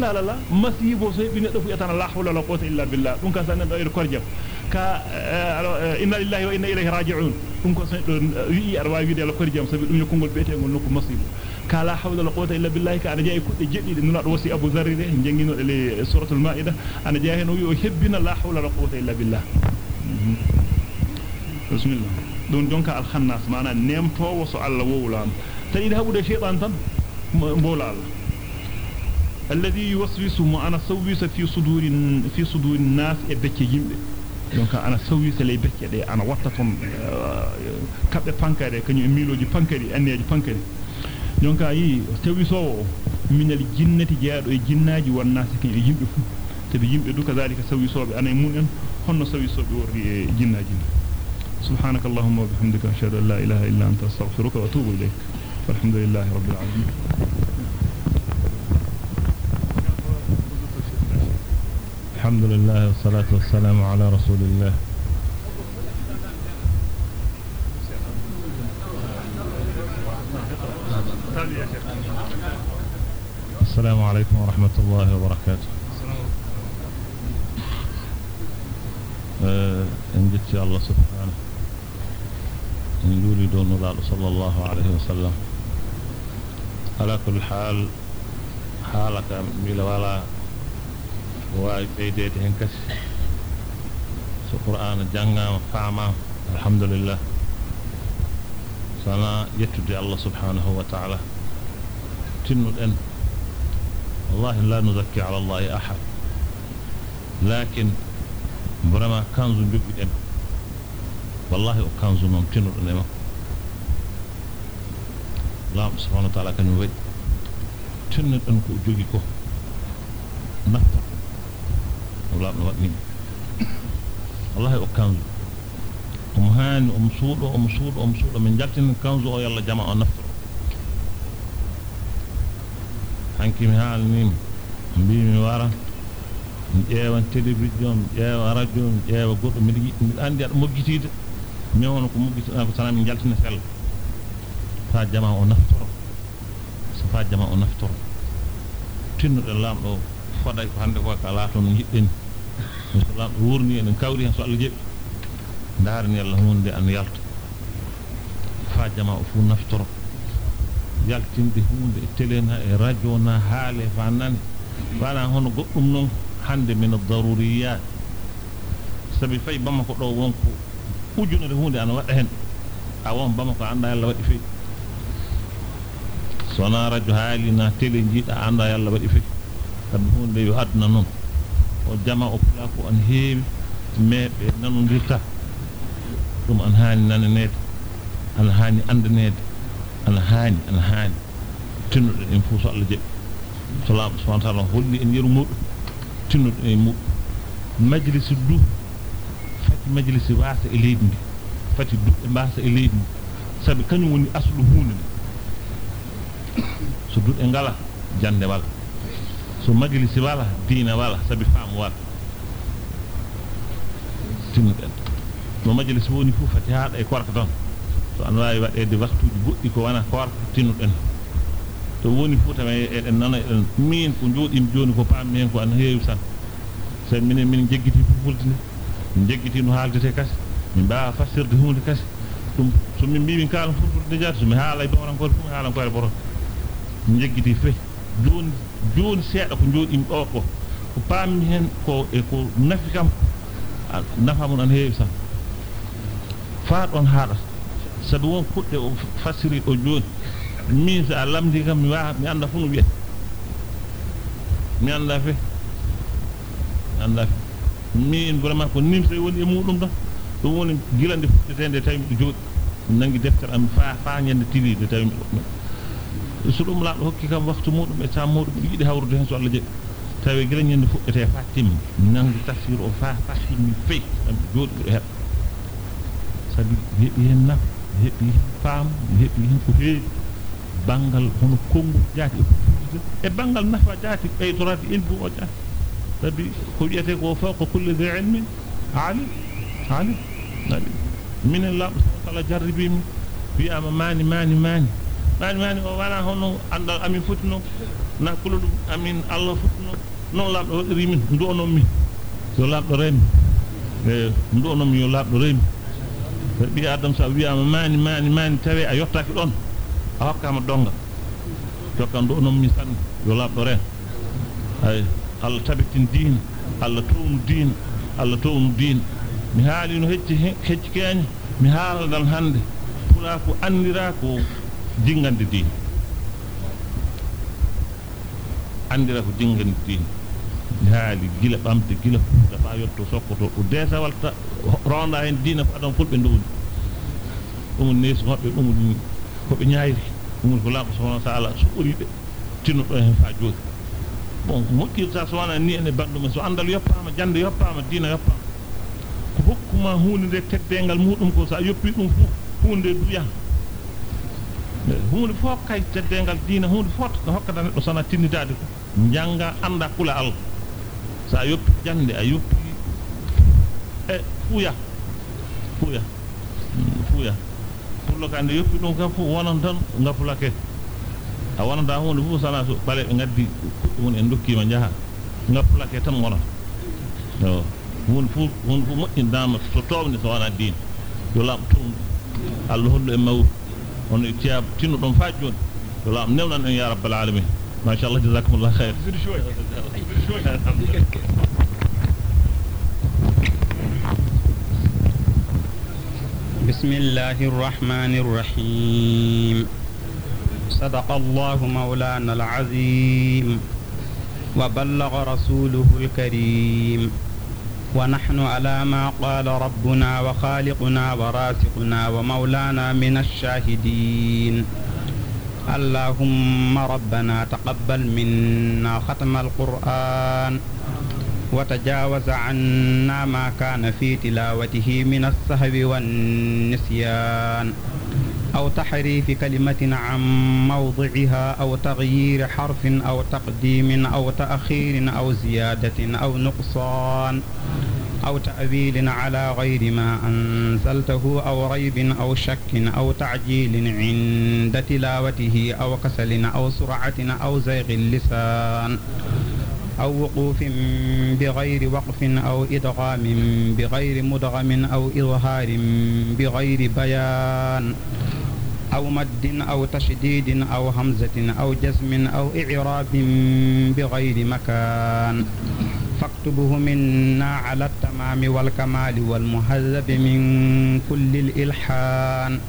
لا لا لا. ما في بوسه بين الله فيتنا لا حول ولا قوة إلا بالله. دونك سنة دوير كرجة ك آه، إن لله وإن إليه راجعون. دونك سنة دوير آه، أرواح ويدي الكرجة مسبي دوم يكون قلبي تيجون مصيبه ar waawi de la korjam sabi dum yokungol beete ngol nokku masibo ka la hawla wala quwwata illa billahi ka ana jeey kudde jeddide nuna do wasi abu zarri de jengino de le suratul maida ana jeey no wi o hebbina la hawla wala quwwata illa billah bismillah don donka al khannas mana nemtowo so alla wowlan tani da habude shaytan tan mbola Allah الذي يوسوس ما أنا سويس في صدور في صدور الناس e becce yimbe donc ana sawisa lay becce de ana watta ton kabbe pankare kany miloji pankari anneji pankari donc ayi sawisowo minal jinnati jaado e jinnaaji wonnasi kany e yimbe fu tabi yimbe du kazalika sawisobe ana mun en honno sawisobe worri e jinnaaji سبحانك اللهم وبحمدك اشهد ان لا اله الا انت استغفرك واتوب اليك والحمد لله رب العالمين الحمد لله والصلاة والسلام على رسول الله السلام عليكم ورحمة الله وبركاته. آه، إن جدت الله سبحانه. إن يريد النبال صلى الله عليه وسلم. على كل حال حالك ملوالا وإيديتهم كسر سقرآن الجنة وفعمة الحمد لله. سنة يتدي الله سبحانه وتعالى. تنود أنه والله لا نزكي على الله أحد. لكن برما كنز بقدم والله كنز ممكن لنا الله سبحانه وتعالى كان يبيد تنت أنكو جوجيكو نفع الله نبقني الله كنز أمهان أمصول أمصول أمصول من جاكتن كنز أو يلا جماعة نفع hanki mi haalni mbi mi wara mi ƴeewan télévision mi ƴeewa radio mi ƴeewa goɗɗo mbiɗa yiɗi mbiɗa anndi aɗa moggitiide mi wono ko moggitiɗa ko sana min jaltina sella fa jama o naftoro so fa jama o naftoro tinnuɗen laamɗo foday ko hande ko ka laato no jiɗɗen so lamɗo wurni en kawri hen so Allah jeɓi daarani Allah hunde an yalta fa jama o fu naftoro yaltinde hunde e télé na e radio na haale fa nane wana hono goɗɗum noon hande min ad-daruriyat sabi fay bamako do wonko ujunere hunde ana wada hen a won bamako anda yalla wadi fe sona radio halina tele jida anda yalla wadi fe sabi hunde yo aduna non o jama o pula ko an heewi meebe nanondirta dum an haani nananede an haani andanede an haani an haani tinnude en fu so Allah jebi so laamu subhanahu wa ta'ala holli en yeru mudum tinnude en mu majlisi du fati majlisi waasa e leydi ndi fati du e mbaasa e leydi ndi sabi kañum woni aslu hunde so duɗe ngala jande wala so majlisi wala diina wala sabi faamu wala tinnuɗen no majlisi woni fof fati haɗa e korka tan so an wawi waɗede waktuji goɗɗi ko wona korka tinnuɗen to woni fof tawa eɗen nana eɗen min ko jooɗimi joni ko pammi hen ko an heewi tan sabi minen min jeggiti fulfulde nde min jeggiti no haaldete kasi min mbawa fassirde hunde kasi ɗum so min mbi min kalan fulfulde jaati somi haala e bawrankore fof mi haalankore boto min jeggiti fe joni joni seeɗa ko jooɗimi ɗo ko ko pammi hen ko e ko nafi kam nafa mun an heewi tan faa ɗon haaɗata sabi won kuɗɗe o fassiri ɗo joni min so a lamdi kam mi wawa mi anda fu no wiyete mi anda fe anda fe min vraiment ko nimse woni e muɗum ɗon ɗum woni gilande fuɗɗetede tawi miɗo jooɗi mi nangi deftere am fa fa ñande tiliɗe tawi miɗo so ɗum laaɓɗo hokki kam waktu muɗum e sam muɗum miɗo yiɗi hawrude hen so Allah jeeɓi tawi gila ñande fuɗɗete fa timmi mi nangi tafsir o fa fa timmi feyi am jooɗi miɗo heɓa sabi heɓi hen nafa heɓi hen faam heɓi hen ko heewi bangal hono konngol jaati e fuɗɗide e bangal nafa jaati ɓeytorade ilmu o jaati sabi ko wiyete ko fawqa kulli dhi ilmin alim alim alim minen laaɓo sala jarribimi wiyama mani mani mani mani mani o wona hono andal amin foti no nakkula ɗum amin allah foti no noon laaɓɗo waɗiri min nduwonon min yo laaɓɗo remi e nduwonon min yo laaɓɗo remi ɓi adam sa wiyama mani mani mani tawi a yottaki ɗon a hokkama donga jokka nduwonon min sanne yo laaɓɗo ren ay Allah tabitin diina Allah townu diina Allah townu diina mi haali no hecci hecci keeña mi haaldan hannde pula ko andira ko dingande diina andira ko dingande mi haali gila ɓamde gila fuuta fa yotto sokkoto ko desa walta ronda hen diina ko adon fulɓe ndowni ɗum neesi maɓɓe ɗum koɓe ñaayri ɗum ko laaɓa subhanahu wa taala so ɓuri ɓe tinnuɗo hen fa jooni bon moƴƴirta so wona ni ene banɗumen so andal yoppama jande yoppama diina yoppama ko hokkuma hunde nde teddengal muɗum ko sa yoppi ɗum fof hunde duya hunde fof kay teddengal diina hunde fof hokkata neɗɗo sona tinnidade ko janga anda kula allah sa yoppi jande a yoppi e fuya fuya fuya pullo ka nde yoppi ɗum kam fof wonan tan ngafulake a wonata hunde fof sana so ɓale ɓe gaddi kuɗɗe mun en dokkima jaaha ngappulake tan wonata o hunde fof hunde fof moƴƴindama so towde so wona diine yo laaɓa tumɗo allah hollu e mawru hono e tiyaba tinno ɗon fa joni yo laaɓa newnan en ya rabbal alamin machallah jasakumullah hayr بسم الله الرحمن الرحيم. صدق الله مولانا العظيم وبلغ رسوله الكريم. ونحن على ما قال ربنا وخالقنا ورازقنا ومولانا من الشاهدين. اللهم ربنا تقبل منا ختم القرآن وتجاوز عنا ما كان في تلاوته من السهو والنسيان أو تحريف كلمة عن موضعها أو تغيير حرف أو تقديم أو تأخير أو زيادة أو نقصان أو تأويل على غير ما أنزلته أو ريب أو شك أو تعجيل عند تلاوته أو كسل أو سرعة أو زيغ اللسان أو وقوف بغير وقف أو إدغام بغير مدغم أو إظهار بغير بيان أو مد أو تشديد أو همزة أو جزم أو إعراب بغير مكان فاكتبه منا على التمام والكمال والمهذب من كل الإلحان.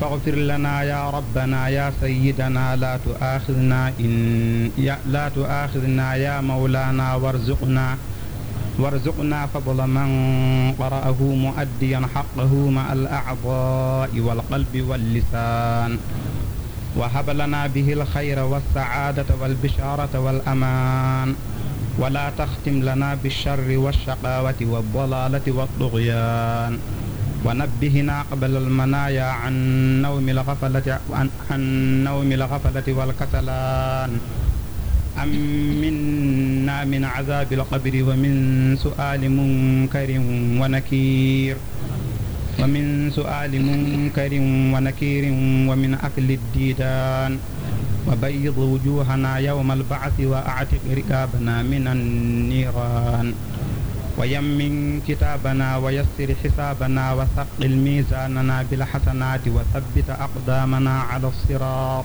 فاغفر لنا يا ربنا يا سيدنا لا تؤاخذنا إن يا لا تؤاخذنا يا مولانا وارزقنا وارزقنا فضل من قرأه مؤديا حقه مع الأعضاء والقلب واللسان. وهب لنا به الخير والسعادة والبشارة والأمان. ولا تختم لنا بالشر والشقاوة والضلالة والطغيان. ونبهنا قبل المنايا عن نوم الغفلة عن, عن نوم الغفلة والكسلان أمنا من عذاب القبر ومن سؤال منكر ونكير. ومن سؤال منكر ونكير ومن أكل الديدان. وبيض وجوهنا يوم البعث وأعتق ركابنا من النيران. ويمن كتابنا ويسر حسابنا وثقل ميزاننا بالحسنات وثبت أقدامنا على الصراط.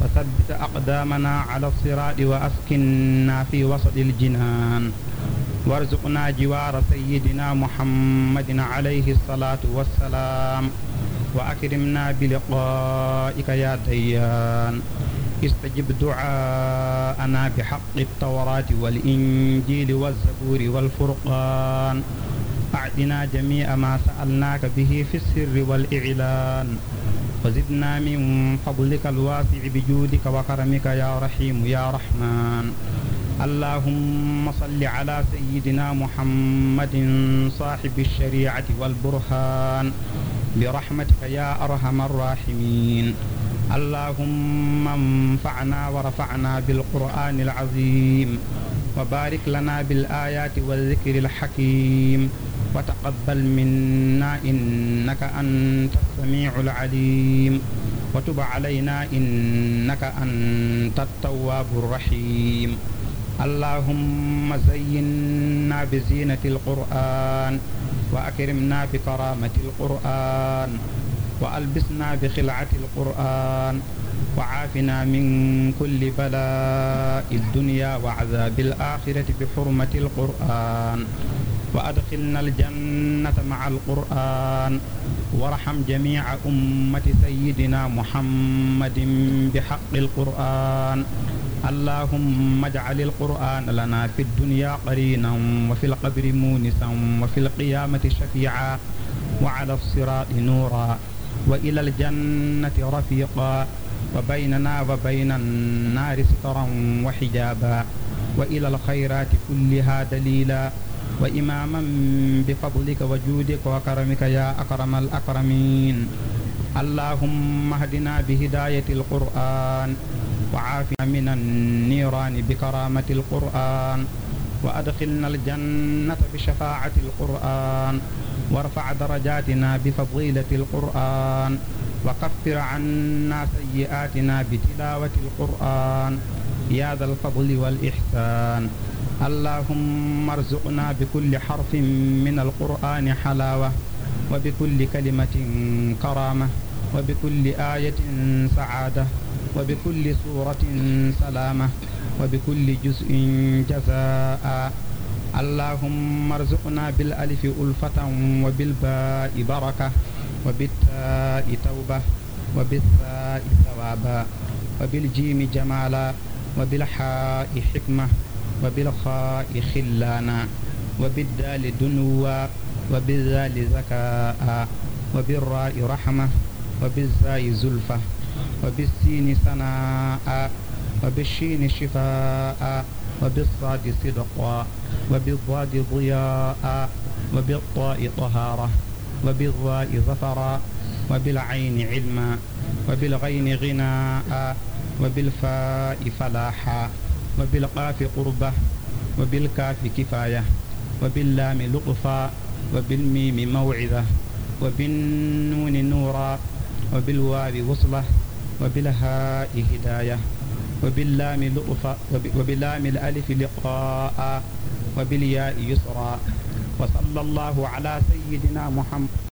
وثبت أقدامنا على الصراط وأسكننا في وسط الجنان. وارزقنا جوار سيدنا محمد عليه الصلاة والسلام. وأكرمنا بلقائك يا ديان. استجب دعاءنا بحق التوراة والإنجيل والزبور والفرقان. أعدنا جميع ما سألناك به في السر والإعلان. وزدنا من فضلك الواسع بجودك وكرمك يا رحيم يا رحمن. اللهم صل على سيدنا محمد صاحب الشريعة والبرهان. برحمتك يا أرحم الراحمين. اللهم انفعنا ورفعنا بالقرآن العظيم وبارك لنا بالآيات والذكر الحكيم وتقبل منا إنك أنت السميع العليم وتب علينا إنك أنت التواب الرحيم. اللهم زينا بزينة القرآن وأكرمنا بكرامة القرآن وألبسنا بخلعة القرآن وعافنا من كل بلاء الدنيا وعذاب الآخرة بحرمة القرآن وأدخلنا الجنة مع القرآن وارحم جميع أمة سيدنا محمد بحق القرآن. اللهم اجعل القرآن لنا في الدنيا قرينا وفي القبر مونسا وفي القيامة شفيعا وعلى الصراط نورا وإلى الجنة رفيقا وبيننا وبين النار سترا وحجابا وإلى الخيرات كلها دليلا وإماما بفضلك وجودك وكرمك يا أكرم الأكرمين. اللهم اهدنا بهداية القرآن وعافنا من النيران بكرامة القرآن وأدخلنا الجنة بشفاعة القرآن وارفع درجاتنا بفضيلة القرآن وكفر عنا سيئاتنا بتلاوة القرآن. يا ذا الفضل والإحسان. اللهم ارزقنا بكل حرف من القرآن حلاوة وبكل كلمة كرامة وبكل آية سعادة وبكل سورة سلامة وبكل جزء جزاء. اللهم ارزقنا بالألف ألفة وبالباء بركة وبالتاء توبة وبالثاء ثوابا وبالجيم جمالا وبالحاء حكمة. وبالخاء خلانا وبالدال دنوا وبالذال زكاء وبالراء رحمة وبالزاي زلفة وبالسين سناء وبالشين شفاء وبالصاد صدقا وبالضاد ضياء وبالطاء طهارة وبالضاء ظفرا وبالعين علما وبالغين غناء وبالفاء فلاحا. وبالقاف قربة وبالكاف كفاية وباللام لطفا وبالميم موعظة وبالنون نورا وبالواو وصلة وبالهاء هداية وباللام لطفا وباللام الألف لقاء وبالياء يسرا وصلى الله على سيدنا محمد.